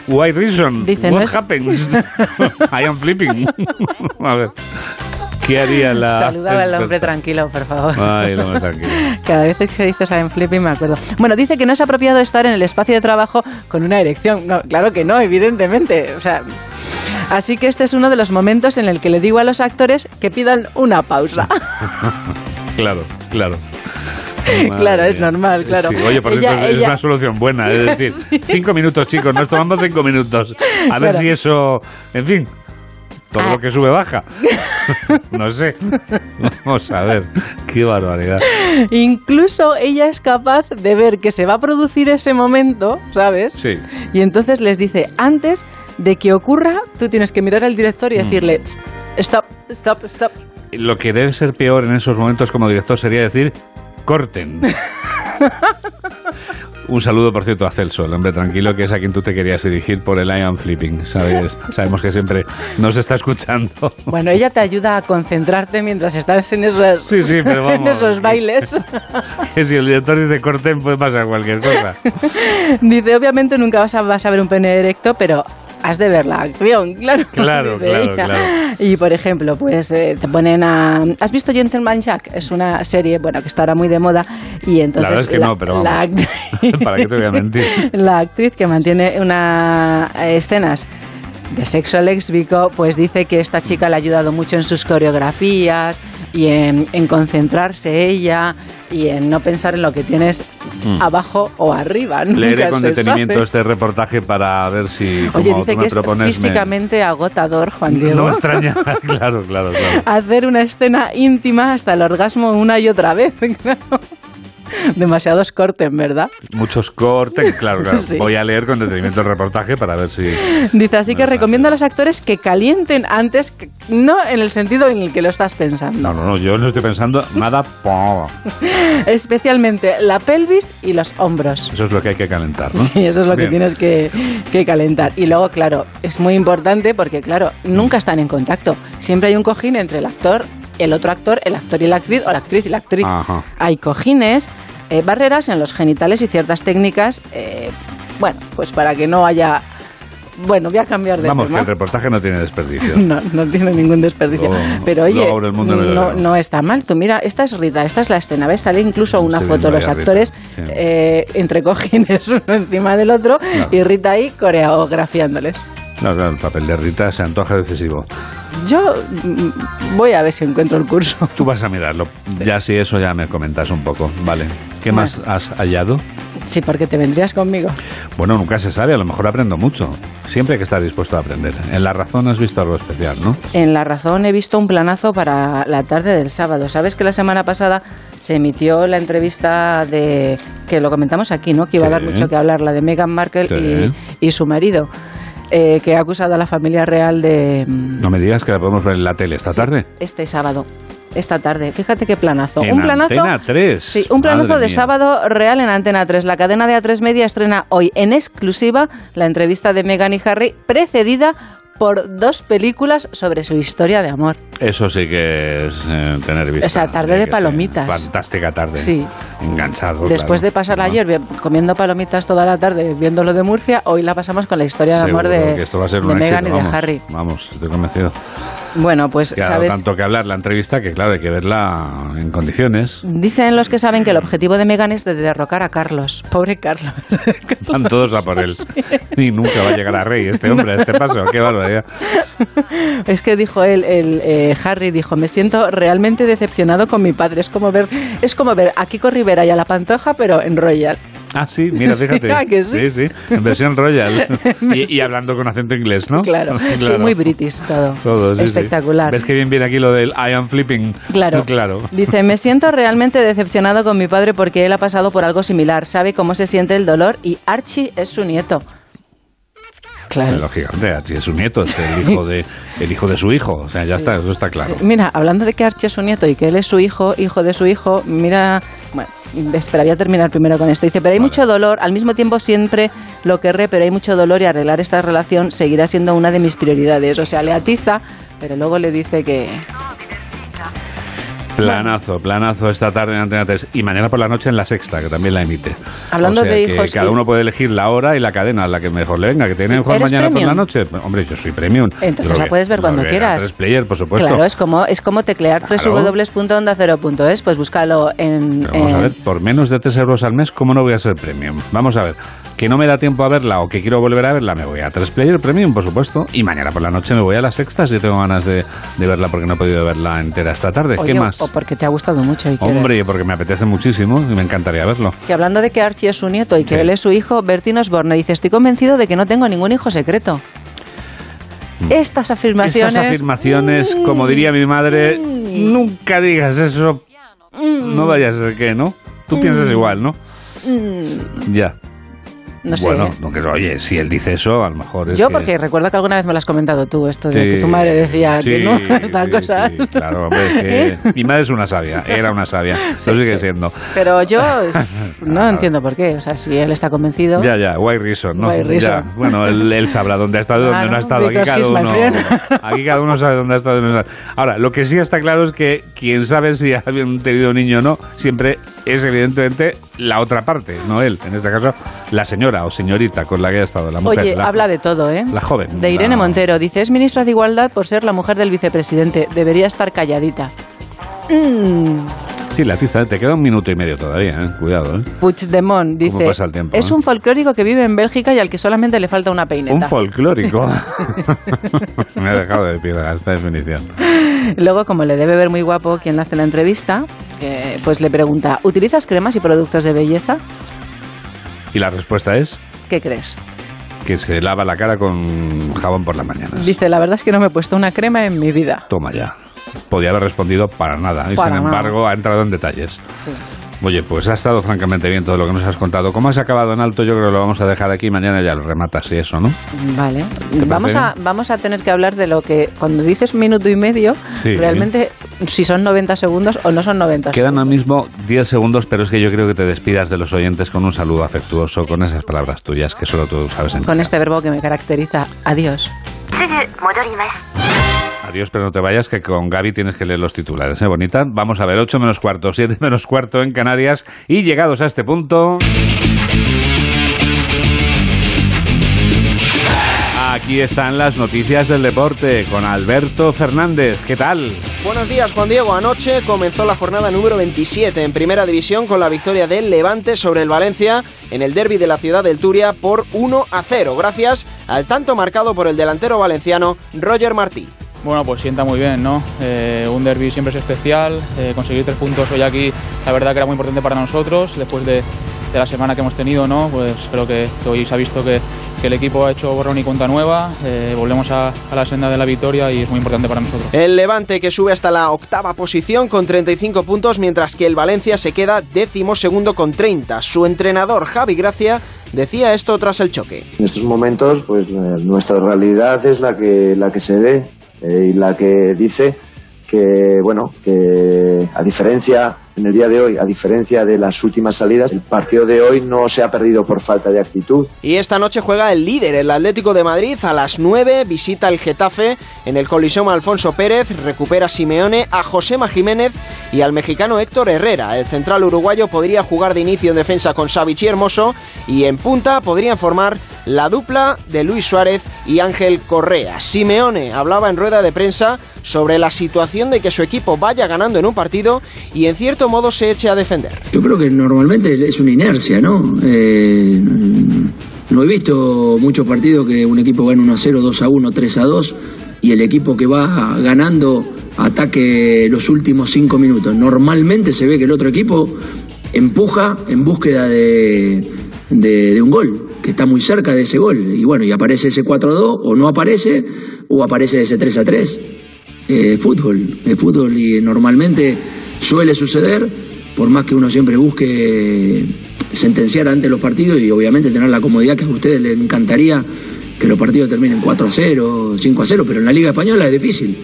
Why reason? Dice, What no happens? I am flipping. A ver. ¿Qué haría la Saludaba al hombre tranquilo, por favor. Ay, el hombre tranquilo. Cada vez que dice Sam Flipping me acuerdo. Bueno, dice que no es apropiado estar en el espacio de trabajo con una erección. No, claro que no, evidentemente. O sea, así que este es uno de los momentos en el que le digo a los actores que pidan una pausa. Claro, claro. Claro, es normal, claro. Sí, oye, por Ella- cierto, es una solución buena. Es decir, cinco minutos, chicos, nos tomamos cinco minutos. A ver si eso. En fin, todo Ah. lo que sube baja. no sé. Vamos a ver. Qué barbaridad. Incluso ella es capaz de ver que se va a producir ese momento, ¿sabes? Sí. Y entonces les dice, antes de que ocurra, tú tienes que mirar al director Mm. y decirle, stop, stop, stop. Lo que debe ser peor en esos momentos como director sería decir corten. Un saludo, por cierto, a Celso, el hombre tranquilo, que es a quien tú te querías dirigir por el I am flipping, ¿sabes? Sabemos que siempre nos está escuchando. Bueno, ella te ayuda a concentrarte mientras estás en esos, Sí, sí, pero vamos. en esos bailes. Que si el director dice corten, puede pasar cualquier cosa. Dice, obviamente nunca vas a, vas a ver un pene erecto, pero has de ver la acción, claro. Claro, claro. Y por ejemplo, pues eh, te ponen a... ¿Has visto Gentleman Jack? Es una serie, bueno, que está ahora muy de moda y entonces... La verdad es que no, pero la vamos. ¿Para qué te voy a mentir? la actriz que mantiene unas escenas de sexo lésbico, pues dice que esta chica le ha ayudado mucho en sus coreografías y en, en concentrarse ella y en no pensar en lo que tienes Mm. abajo o arriba. Leeré con detenimiento sabe. este reportaje para ver si, como Oye, tú dice me que es me- físicamente agotador, Juan Diego. No extraña, claro, claro, claro. Hacer una escena íntima hasta el orgasmo una y otra vez. claro. Demasiados cortes, ¿verdad? Muchos cortes, claro, claro. Sí. Voy a leer con detenimiento el reportaje para ver si... Dice, así que recomienda a los actores que calienten antes, que- no en el sentido en el que lo estás pensando. No, no, no, yo no estoy pensando nada. po. Especialmente la pelvis y los hombros. Eso es lo que hay que calentar, ¿no? Sí, eso es lo que tienes que, que calentar. Y luego, claro, es muy importante porque, claro, nunca están en contacto. Siempre hay un cojín entre el actor, el otro actor, el actor y la actriz, o la actriz y la actriz. Ajá. Hay cojines, eh, barreras en los genitales y ciertas técnicas, eh, bueno, pues para que no haya... Bueno, voy a cambiar de Vamos, que el reportaje no tiene desperdicio. No, no tiene ningún desperdicio. Luego- Pero oye, no, está mal. Tú mira, esta es Rita, esta es la escena. ¿Ves? Sale incluso una Estoy foto de los actores sí. eh, entre cojines uno encima del otro No. y Rita ahí coreografiándoles. No, claro, el papel de Rita se antoja excesivo. Yo mm, voy a ver si encuentro el curso. Tú vas a mirarlo. Ya si eso ya me comentas un poco, ¿vale? ¿Qué más has hallado? Sí, porque te vendrías conmigo. Bueno, nunca se sabe, a lo mejor aprendo mucho. Siempre hay que estar dispuesto a aprender. En La Razón has visto algo especial, ¿no? En La Razón he visto un planazo para la tarde del sábado. ¿Sabes que la semana pasada se emitió la entrevista de. que lo comentamos aquí, ¿no? Que iba a dar Sí. mucho que hablar, la de Meghan Markle Sí. y, y su marido, eh, que ha acusado a la familia real de. mm, No me digas que la podemos ver en la tele esta tarde. este sábado. Esta tarde, fíjate qué planazo. En un planazo, Antena 3. Sí, un planazo Madre de mía. sábado real en Antena 3. La cadena de A3 Media estrena hoy en exclusiva la entrevista de Meghan y Harry, precedida por dos películas sobre su historia de amor. Eso sí que es eh, tener vista. Esa tarde de palomitas. Fantástica tarde. Sí. Enganchado. Después claro. de pasarla ayer vi- comiendo palomitas toda la tarde viendo lo de Murcia, hoy la pasamos con la historia de amor Seguro de, que esto va a ser de Meghan éxito, y de. Harry. Vamos, estoy convencido. Bueno, pues Que ha dado sabes, tanto que hablar la entrevista que, claro, hay que verla en condiciones. dicen los que saben que el objetivo de Meghan es de derrocar a Carlos. Pobre Carlos. Van todos a por él. Y nunca va a llegar a rey este hombre, a este paso. Qué barbaridad. Es que dijo él, el, eh, Harry dijo, me siento realmente decepcionado con mi padre. Es como ver, es como ver a Kiko Rivera y a la Pantoja, pero en Royal. Ah, sí, mira, Sí, fíjate. ¿a que sí? sí, en versión royal. y, y hablando con acento inglés, ¿no? Claro, sí, muy british todo. Todo, sí, sí. Espectacular. ¿Ves que bien viene aquí lo del I am flipping? Claro. Claro. Dice, me siento realmente decepcionado con mi padre porque él ha pasado por algo similar, sabe cómo se siente el dolor y Archie es su nieto. Claro. Lógicamente, Archie es su nieto, es el hijo de, el hijo de su hijo. O sea, ya está, eso está claro. Mira, hablando de que Archie es su nieto y que él es su hijo, hijo de su hijo, mira, bueno, esperaría terminar primero con esto. Dice, pero hay mucho dolor, al mismo tiempo siempre lo querré, pero hay mucho dolor y arreglar esta relación seguirá siendo una de mis prioridades. O sea, le atiza, pero luego le dice que... Planazo, planazo esta tarde en Antena 3 y mañana por la noche en La Sexta, que también la emite. Hablando O sea de que hijos Cada y- uno puede elegir la hora y la cadena a la que mejor le venga. Que tiene mejor ¿Eres mañana por premium? la noche. Hombre, yo soy premium. Entonces la que- puedes ver cuando quieras. A 3player, por supuesto. Claro, es como, es como teclear www.ondacero.es, pues búscalo en... Pero vamos a en- ver, por menos de 3 euros al mes, ¿cómo no voy a ser premium? Vamos a ver, que no me da tiempo a verla o que quiero volver a verla, me voy a 3 Player Premium, por supuesto, y mañana por la noche me voy a la sexta si tengo ganas de, de verla porque no he podido verla entera esta tarde. Oye, ¿Qué más? O porque te ha gustado mucho y quieres. Hombre, porque me apetece muchísimo y me encantaría verlo. Que hablando de que Archie es su nieto y que él es su hijo, Bertín Osborne dice, estoy convencido de que no tengo ningún hijo secreto. Estas afirmaciones... Mm. Estas afirmaciones, como diría mi madre, nunca digas eso, no vaya a ser que, ¿no? Tú piensas Mm. igual, ¿no? Mm, Ya. No sé. Bueno, no, oye, si él dice eso, a lo mejor es Yo que- porque recuerdo que alguna vez me lo has comentado tú, esto de Sí, que tu madre decía que no, esta sí, cosa. claro, hombre, es que mi madre es una sabia, era una sabia, lo sigue siendo. Pero yo no entiendo por qué. O sea, si él está convencido. Ya, ya, why reason, ¿no? Why reason. Ya, bueno, él, él sabrá dónde ha estado y dónde no ha estado. Aquí cada, uno, aquí cada uno sabe dónde ha estado y dónde no ha estado. Ahora, lo que sí está claro es que quien sabe si habían tenido un niño o no, siempre es evidentemente la otra parte, no él. En este caso, la señora o señorita con la que ha estado, la mujer. Oye, la, habla de todo, ¿eh? la joven. De Irene la- Montero. Dice, es ministra de Igualdad por ser la mujer del vicepresidente. Debería estar calladita. Mm. Sí, la tiza, te queda un minuto y medio todavía, ¿eh? Cuidado, ¿eh? Puigdemont dice, pasa el tiempo, es eh? un folclórico que vive en Bélgica y al que solamente le falta una peineta. Un folclórico. Me ha dejado de piedra esta definición. Luego, como le debe ver muy guapo quien le hace la entrevista, eh, pues le pregunta, ¿utilizas cremas y productos de belleza? Y la respuesta es ¿Qué crees? que se lava la cara con jabón por las mañanas. Dice, la verdad es que no me he puesto una crema en mi vida. Toma ya. Podía haber respondido para nada y sin nada. embargo ha entrado en detalles. Sí. Oye, pues ha estado francamente bien todo lo que nos has contado. Como has acabado en alto, yo creo que lo vamos a dejar aquí. Mañana ya lo rematas y eso, ¿no? Vale. ¿Te Vamos a, vamos a tener que hablar de lo que, cuando dices minuto y medio, Sí. realmente si son 90 segundos o no son 90 Quedan ahora mismo 10 segundos, pero es que yo creo que te despidas de los oyentes con un saludo afectuoso, con esas palabras tuyas que solo tú sabes en Con este verbo que me caracteriza. Adiós. Adiós, pero no te vayas, que con Gaby tienes que leer los titulares, ¿eh, bonita? Vamos a ver, 8 menos cuarto, 7 menos cuarto en Canarias. Y llegados a este punto... Aquí están las noticias del deporte con Alberto Fernández. ¿Qué tal? Buenos días, Juan Diego. Anoche comenzó la jornada número 27 en Primera División con la victoria del Levante sobre el Valencia en el derby de la ciudad del Turia por 1 a 0, gracias al tanto marcado por el delantero valenciano Roger Martí. Bueno, pues sienta muy bien, ¿no? Eh, un derby siempre es especial. eh, conseguir tres puntos hoy aquí, la verdad que era muy importante para nosotros. Después de, de la semana que hemos tenido, ¿no? Pues creo que, que hoy se ha visto que, que el equipo ha hecho borrón y cuenta nueva. eh, volvemos a, a la senda de la victoria y es muy importante para nosotros. El Levante que sube hasta la octava posición con 35 puntos, mientras que el Valencia se queda décimo segundo con 30. Su entrenador Javi Gracia decía esto tras el choque. En estos momentos, pues eh, nuestra realidad es la que, la que se ve eh, y la que dice que, bueno, que a diferencia, en el día de hoy, a diferencia de las últimas salidas, el partido de hoy no se ha perdido por falta de actitud. Y esta noche juega el líder, el Atlético de Madrid, a las 9, visita el Getafe en el Coliseum Alfonso Pérez, recupera Simeone a Josema Jiménez y al mexicano Héctor Herrera. El central uruguayo podría jugar de inicio en defensa con Savic y Hermoso y en punta podrían formar la dupla de Luis Suárez y Ángel Correa. Simeone hablaba en rueda de prensa sobre la situación de que su equipo vaya ganando en un partido y en cierto modo se eche a defender. Yo creo que normalmente es una inercia, ¿no? Eh, no he visto muchos partidos que un equipo gane 1 a 0, 2 a 1, 3 a 2 y el equipo que va ganando ataque los últimos 5 minutos. Normalmente se ve que el otro equipo empuja en búsqueda de, de- de un gol, que está muy cerca de ese gol. Y bueno, y aparece ese 4 a 2 o no aparece o aparece ese 3 a 3. Eh, fútbol, es fútbol y normalmente suele suceder, por más que uno siempre busque sentenciar antes los partidos y obviamente tener la comodidad que a ustedes les encantaría que los partidos terminen 4 a 0, 5 a 0, pero en la Liga Española es difícil.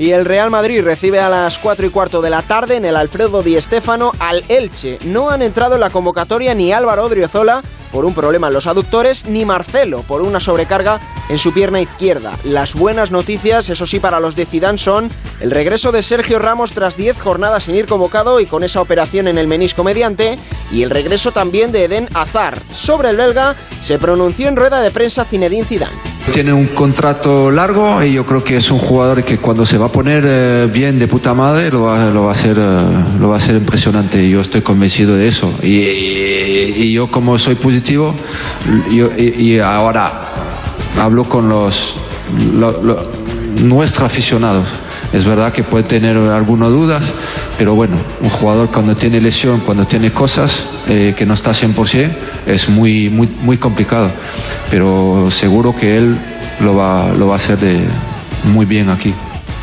Y el Real Madrid recibe a las 4 y cuarto de la tarde en el Alfredo Di Stéfano al Elche. No han entrado en la convocatoria ni Álvaro Odriozola por un problema en los aductores, ni Marcelo por una sobrecarga en su pierna izquierda. Las buenas noticias, eso sí, para los de Zidane son el regreso de Sergio Ramos tras 10 jornadas sin ir convocado y con esa operación en el menisco mediante, y el regreso también de Eden Hazard. Sobre el belga se pronunció en rueda de prensa Zinedine Zidane. Tiene un contrato largo y yo creo que es un jugador que cuando se va poner eh, bien de puta madre lo va, lo va a hacer eh, lo va a hacer impresionante. Yo estoy convencido de eso y, yo como soy positivo yo- y, y ahora hablo con los lo- lo- nuestros aficionados. Es verdad que puede tener algunas dudas, pero bueno, un jugador cuando tiene lesión, cuando tiene cosas eh, que no está 100%, es muy, muy, muy complicado. Pero seguro que él lo va, lo va a hacer de muy bien aquí.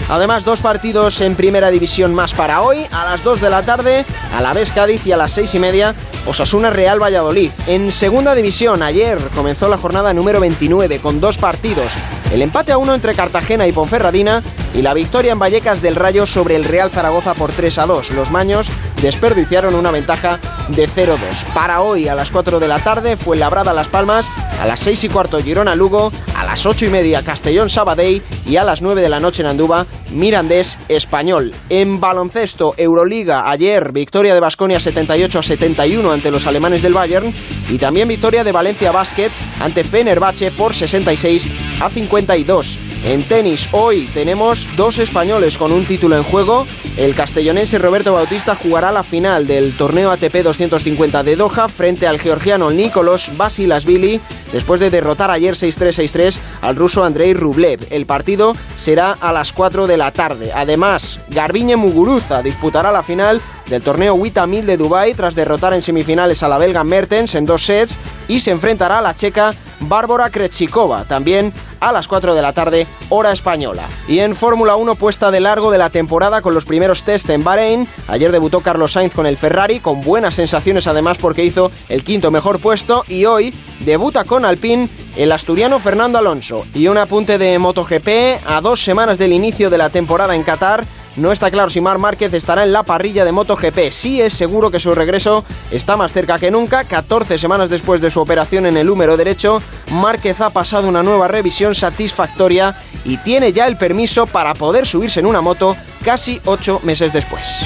Además, dos partidos en primera división más para hoy. A las 2 de la tarde, a la vez Cádiz y a las 6 y media, Osasuna Real Valladolid. En segunda división, ayer comenzó la jornada número 29 con dos partidos. El empate a uno entre Cartagena y Ponferradina y la victoria en Vallecas del Rayo sobre el Real Zaragoza por 3 a 2. Los maños desperdiciaron una ventaja de 0-2. Para hoy a las 4 de la tarde fue Labrada Las Palmas, a las 6 y cuarto Girona Lugo, a las 8 y media Castellón Sabadell y a las 9 de la noche en Andúba Mirandés Español. En baloncesto Euroliga ayer victoria de Basconia 78 a 71 ante los alemanes del Bayern y también victoria de Valencia Basket ante Fenerbahce por 66 a 52. En tenis hoy tenemos dos españoles con un título en juego. El castellonense Roberto Bautista jugará la final del torneo ATP 250 de Doha frente al georgiano Nicolos Basilasvili después de derrotar ayer 6-3-6-3 al ruso Andrei Rublev. El partido será a las 4 de la tarde. Además, Garbiñe Muguruza disputará la final del torneo 1000 de Dubai tras derrotar en semifinales a la belga Mertens en dos sets y se enfrentará a la checa Bárbara Krejcikova, también a las 4 de la tarde, hora española. Y en Fórmula 1 puesta de largo de la temporada con los primeros test en Bahrein. Ayer debutó Carlos Sainz con el Ferrari, con buenas sensaciones además porque hizo el quinto mejor puesto y hoy debuta con Alpine el asturiano Fernando Alonso. Y un apunte de MotoGP a dos semanas del inicio de la temporada en Qatar. No está claro si Mar Márquez estará en la parrilla de MotoGP. Sí es seguro que su regreso está más cerca que nunca. 14 semanas después de su operación en el húmero derecho, Márquez ha pasado una nueva revisión satisfactoria y tiene ya el permiso para poder subirse en una moto casi 8 meses después.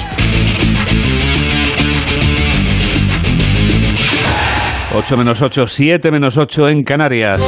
8 menos 8, 7 menos 8 en Canarias.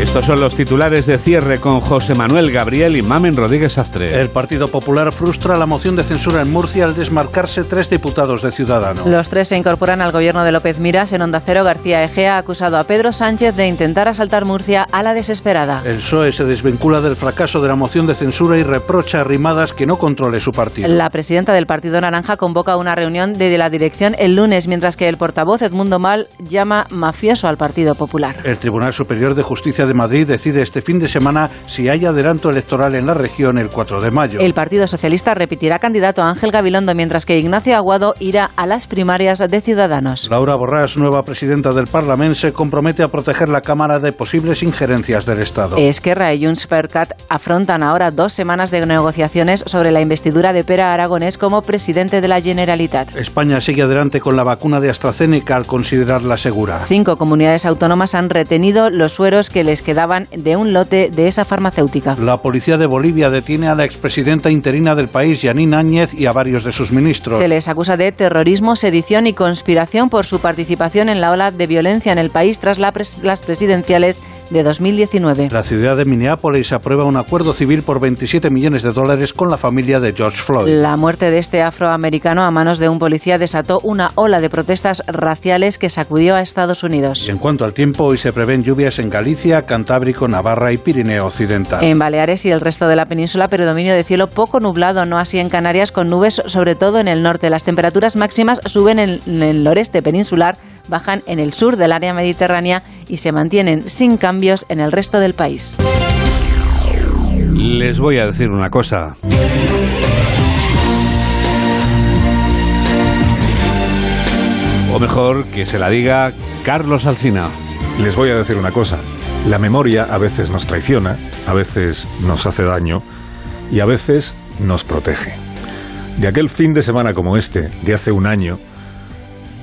Estos son los titulares de cierre con José Manuel Gabriel y Mamen Rodríguez Astre. El Partido Popular frustra la moción de censura en Murcia al desmarcarse tres diputados de Ciudadanos. Los tres se incorporan al gobierno de López Miras. En Onda Cero, García Egea ha acusado a Pedro Sánchez de intentar asaltar Murcia a la desesperada. El PSOE se desvincula del fracaso de la moción de censura y reprocha a Rimadas que no controle su partido. La presidenta del Partido Naranja convoca una reunión de la dirección el lunes, mientras que el portavoz Edmundo Mal llama mafioso al Partido Popular. El Tribunal Superior de Justicia de Madrid decide este fin de semana si hay adelanto electoral en la región el 4 de mayo. El Partido Socialista repetirá candidato a Ángel Gabilondo, mientras que Ignacio Aguado irá a las primarias de Ciudadanos. Laura Borrás, nueva presidenta del Parlamento, se compromete a proteger la Cámara de posibles injerencias del Estado. Esquerra y Junts per Cat afrontan ahora dos semanas de negociaciones sobre la investidura de Pera Aragonés como presidente de la Generalitat. España sigue adelante con la vacuna de AstraZeneca al considerarla segura. Cinco comunidades autónomas han retenido los sueros que les quedaban de un lote de esa farmacéutica. La policía de Bolivia detiene a la expresidenta interina del país, Yanine Áñez, y a varios de sus ministros. Se les acusa de terrorismo, sedición y conspiración por su participación en la ola de violencia en el país tras la pres las presidenciales de 2019. La ciudad de Minneapolis aprueba un acuerdo civil por 27 millones de dólares con la familia de George Floyd. La muerte de este afroamericano a manos de un policía desató una ola de protestas raciales que sacudió a Estados Unidos. Y en cuanto al tiempo, hoy se prevén lluvias en Galicia, Cantábrico, Navarra y Pirineo Occidental. En Baleares y el resto de la península, predominio de cielo poco nublado, no así en Canarias, con nubes sobre todo en el norte. Las temperaturas máximas suben en el noreste peninsular, bajan en el sur del área mediterránea y se mantienen sin cambios en el resto del país. Les voy a decir una cosa. O mejor que se la diga Carlos Alsina. Les voy a decir una cosa. La memoria a veces nos traiciona, a veces nos hace daño y a veces nos protege. De aquel fin de semana como este, de hace un año,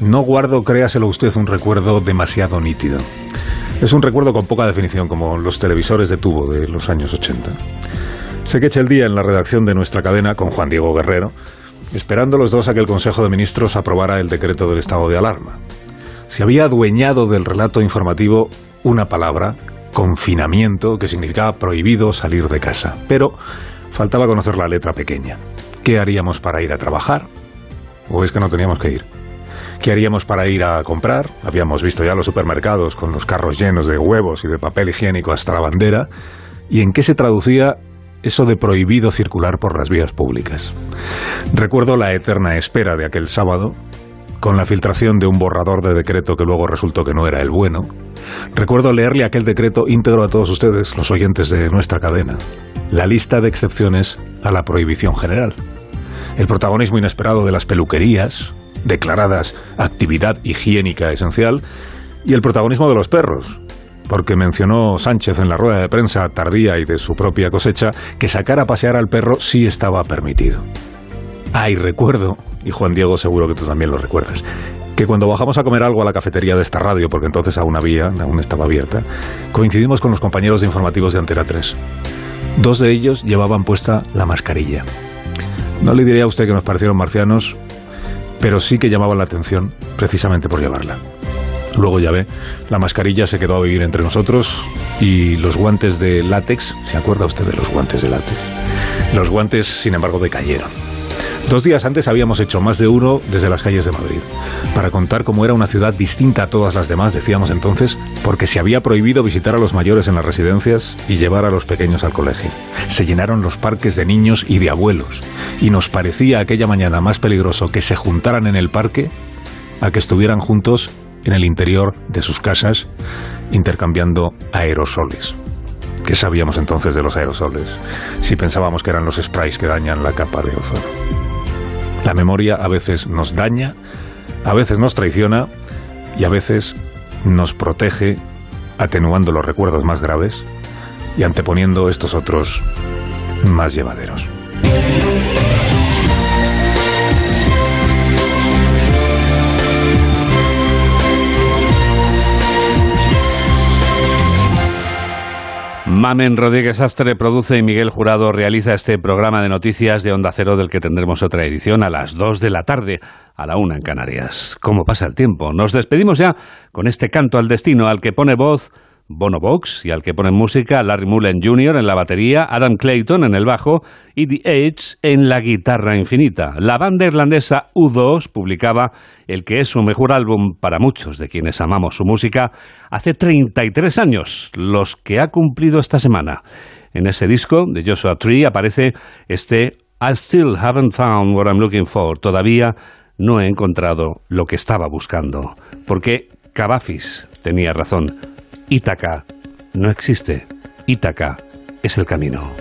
no guardo, créaselo usted, un recuerdo demasiado nítido. Es un recuerdo con poca definición, como los televisores de tubo de los años 80. Sé que el día en la redacción de nuestra cadena con Juan Diego Guerrero, esperando los dos a que el Consejo de Ministros aprobara el decreto del estado de alarma. Se había adueñado del relato informativo una palabra, confinamiento, que significaba prohibido salir de casa. Pero faltaba conocer la letra pequeña. ¿Qué haríamos para ir a trabajar? ¿O es que no teníamos que ir? ¿Qué haríamos para ir a comprar? Habíamos visto ya los supermercados con los carros llenos de huevos y de papel higiénico hasta la bandera. ¿Y en qué se traducía eso de prohibido circular por las vías públicas? Recuerdo la eterna espera de aquel sábado, con la filtración de un borrador de decreto que luego resultó que no era el bueno, recuerdo leerle aquel decreto íntegro a todos ustedes, los oyentes de nuestra cadena. La lista de excepciones a la prohibición general. El protagonismo inesperado de las peluquerías, declaradas actividad higiénica esencial, y el protagonismo de los perros, porque mencionó Sánchez en la rueda de prensa tardía y de su propia cosecha que sacar a pasear al perro sí estaba permitido. Ay, recuerdo, y Juan Diego seguro que tú también lo recuerdas, que cuando bajamos a comer algo a la cafetería de esta radio, porque entonces aún había, aún estaba abierta, coincidimos con los compañeros de informativos de Antena 3. Dos de ellos llevaban puesta la mascarilla. No le diría a usted que nos parecieron marcianos, pero sí que llamaban la atención precisamente por llevarla. Luego ya ve, la mascarilla se quedó a vivir entre nosotros y los guantes de látex, ¿se acuerda usted de los guantes de látex? Los guantes, sin embargo, decayeron. Dos días antes habíamos hecho más de uno desde las calles de Madrid, para contar cómo era una ciudad distinta a todas las demás, decíamos entonces, porque se había prohibido visitar a los mayores en las residencias y llevar a los pequeños al colegio. Se llenaron los parques de niños y de abuelos, y nos parecía aquella mañana más peligroso que se juntaran en el parque a que estuvieran juntos en el interior de sus casas intercambiando aerosoles. ¿Qué sabíamos entonces de los aerosoles? Si pensábamos que eran los sprays que dañan la capa de ozono. La memoria a veces nos daña, a veces nos traiciona y a veces nos protege atenuando los recuerdos más graves y anteponiendo estos otros más llevaderos. Mamen Rodríguez Astre produce y Miguel Jurado realiza este programa de noticias de Onda Cero del que tendremos otra edición a las 2 de la tarde, a la 1 en Canarias. ¿Cómo pasa el tiempo? Nos despedimos ya con este canto al destino al que pone voz Bono Box y al que ponen música Larry Mullen Jr. en la batería, Adam Clayton en el bajo y The Edge en la guitarra infinita. La banda irlandesa U2 publicaba el que es su mejor álbum para muchos de quienes amamos su música hace 33 años, los que ha cumplido esta semana. En ese disco de Joshua Tree aparece este I still haven't found what I'm looking for. Todavía no he encontrado lo que estaba buscando. Porque Cavafis tenía razón. Ítaca no existe. Ítaca es el camino.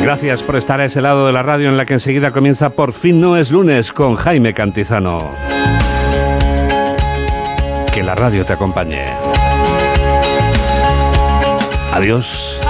Gracias por estar a ese lado de la radio en la que enseguida comienza Por fin no es lunes con Jaime Cantizano. Que la radio te acompañe. Adiós.